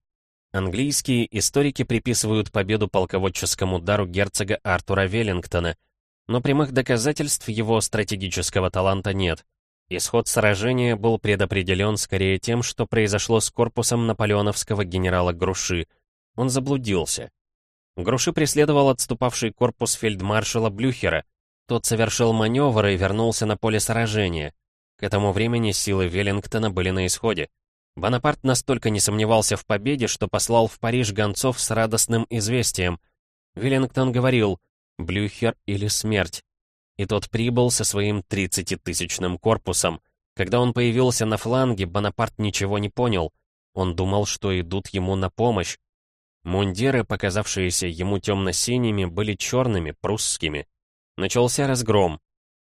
Английские историки приписывают победу полководческому удару герцога Артура Веллингтона, но прямых доказательств его стратегического таланта нет. Исход сражения был предопределен скорее тем, что произошло с корпусом наполеоновского генерала Груши. Он заблудился. Груши преследовал отступавший корпус фельдмаршала Блюхера. Тот совершил маневр и вернулся на поле сражения. К этому времени силы Веллингтона были на исходе. Бонапарт настолько не сомневался в победе, что послал в Париж гонцов с радостным известием. Веллингтон говорил «Блюхер или смерть». И тот прибыл со своим 30-тысячным корпусом. Когда он появился на фланге, Бонапарт ничего не понял. Он думал, что идут ему на помощь. Мундиры, показавшиеся ему темно-синими, были черными, прусскими. Начался разгром.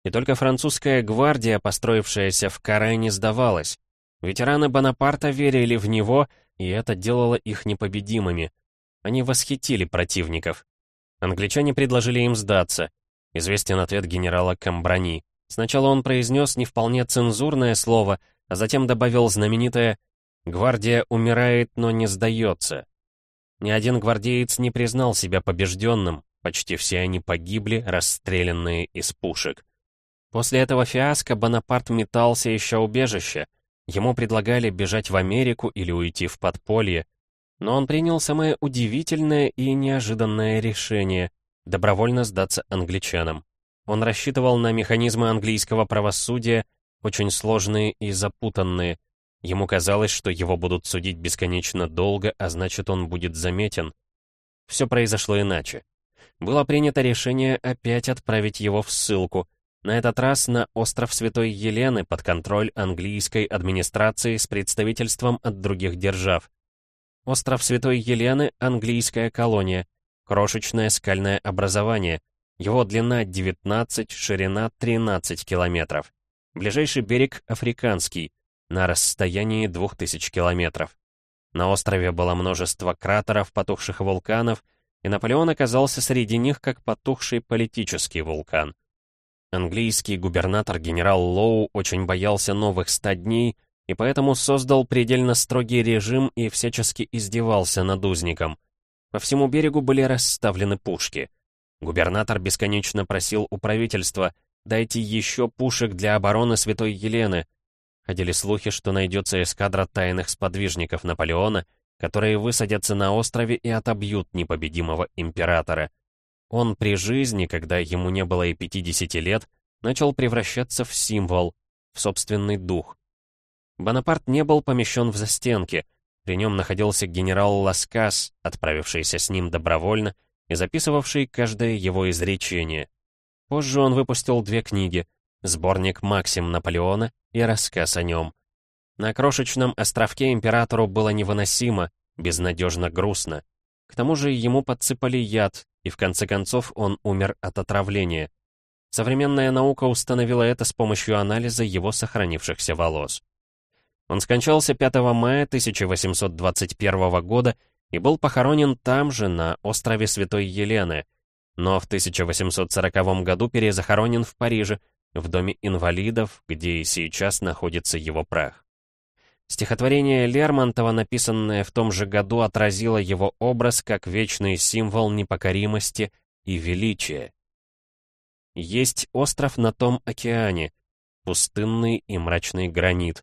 И только французская гвардия, построившаяся в Каре, не сдавалась. Ветераны Бонапарта верили в него, и это делало их непобедимыми. Они восхитили противников. Англичане предложили им сдаться. Известен ответ генерала Камбрани. Сначала он произнес не вполне цензурное слово, а затем добавил знаменитое «Гвардия умирает, но не сдается». Ни один гвардеец не признал себя побежденным, почти все они погибли, расстрелянные из пушек. После этого фиаско Бонапарт метался еще убежище. Ему предлагали бежать в Америку или уйти в подполье. Но он принял самое удивительное и неожиданное решение — добровольно сдаться англичанам. Он рассчитывал на механизмы английского правосудия, очень сложные и запутанные. Ему казалось, что его будут судить бесконечно долго, а значит, он будет заметен. Все произошло иначе. Было принято решение опять отправить его в ссылку, на этот раз на остров Святой Елены под контроль английской администрации с представительством от других держав. Остров Святой Елены — английская колония, крошечное скальное образование. Его длина 19, ширина 13 километров. Ближайший берег — африканский, на расстоянии 2000 километров. На острове было множество кратеров, потухших вулканов, и Наполеон оказался среди них как потухший политический вулкан — Английский губернатор генерал Лоу очень боялся новых ста дней и поэтому создал предельно строгий режим и всячески издевался над узником. По всему берегу были расставлены пушки. Губернатор бесконечно просил у правительства «дайте еще пушек для обороны Святой Елены». Ходили слухи, что найдется эскадра тайных сподвижников Наполеона, которые высадятся на острове и отобьют непобедимого императора. Он при жизни, когда ему не было и 50 лет, начал превращаться в символ, в собственный дух. Бонапарт не был помещен в застенки, при нем находился генерал Ласкас, отправившийся с ним добровольно и записывавший каждое его изречение. Позже он выпустил две книги — сборник «Максим Наполеона» и рассказ о нем. На крошечном островке императору было невыносимо, безнадежно грустно. К тому же ему подсыпали яд, и в конце концов он умер от отравления. Современная наука установила это с помощью анализа его сохранившихся волос. Он скончался 5 мая 1821 года и был похоронен там же, на острове Святой Елены, но в 1840 году перезахоронен в Париже, в доме инвалидов, где и сейчас находится его прах. Стихотворение Лермонтова, написанное в том же году, отразило его образ как вечный символ непокоримости и величия. Есть остров на том океане, пустынный и мрачный гранит.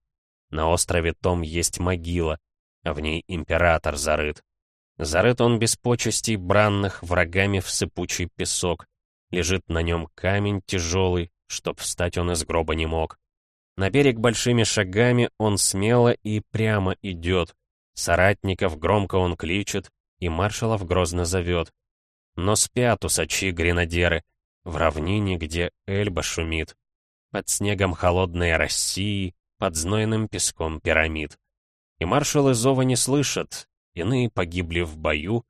На острове том есть могила, а в ней император зарыт. Зарыт он без почестей бранных врагами в сыпучий песок. Лежит на нем камень тяжелый, чтоб встать он из гроба не мог. На берег большими шагами он смело и прямо идет. Соратников громко он кличет и маршалов грозно зовет. Но спят усачи-гренадеры в равнине, где Эльба шумит. Под снегом холодной России, под знойным песком пирамид. И маршалы зова не слышат, иные погибли в бою,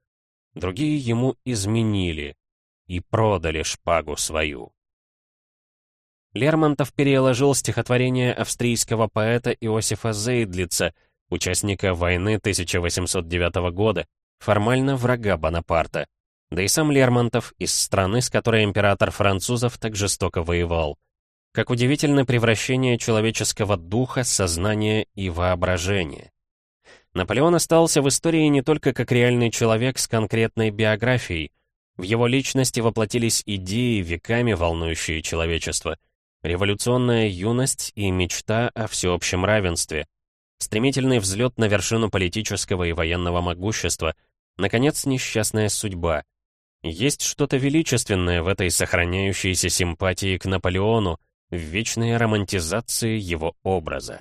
другие ему изменили и продали шпагу свою. Лермонтов переложил стихотворение австрийского поэта Иосифа Зейдлица, участника войны 1809 года, формально врага Бонапарта. Да и сам Лермонтов из страны, с которой император французов так жестоко воевал. Как удивительно превращение человеческого духа, сознания и воображения. Наполеон остался в истории не только как реальный человек с конкретной биографией. В его личности воплотились идеи, веками волнующие человечество. Революционная юность и мечта о всеобщем равенстве. Стремительный взлет на вершину политического и военного могущества. Наконец, несчастная судьба. Есть что-то величественное в этой сохраняющейся симпатии к Наполеону, в вечной романтизации его образа.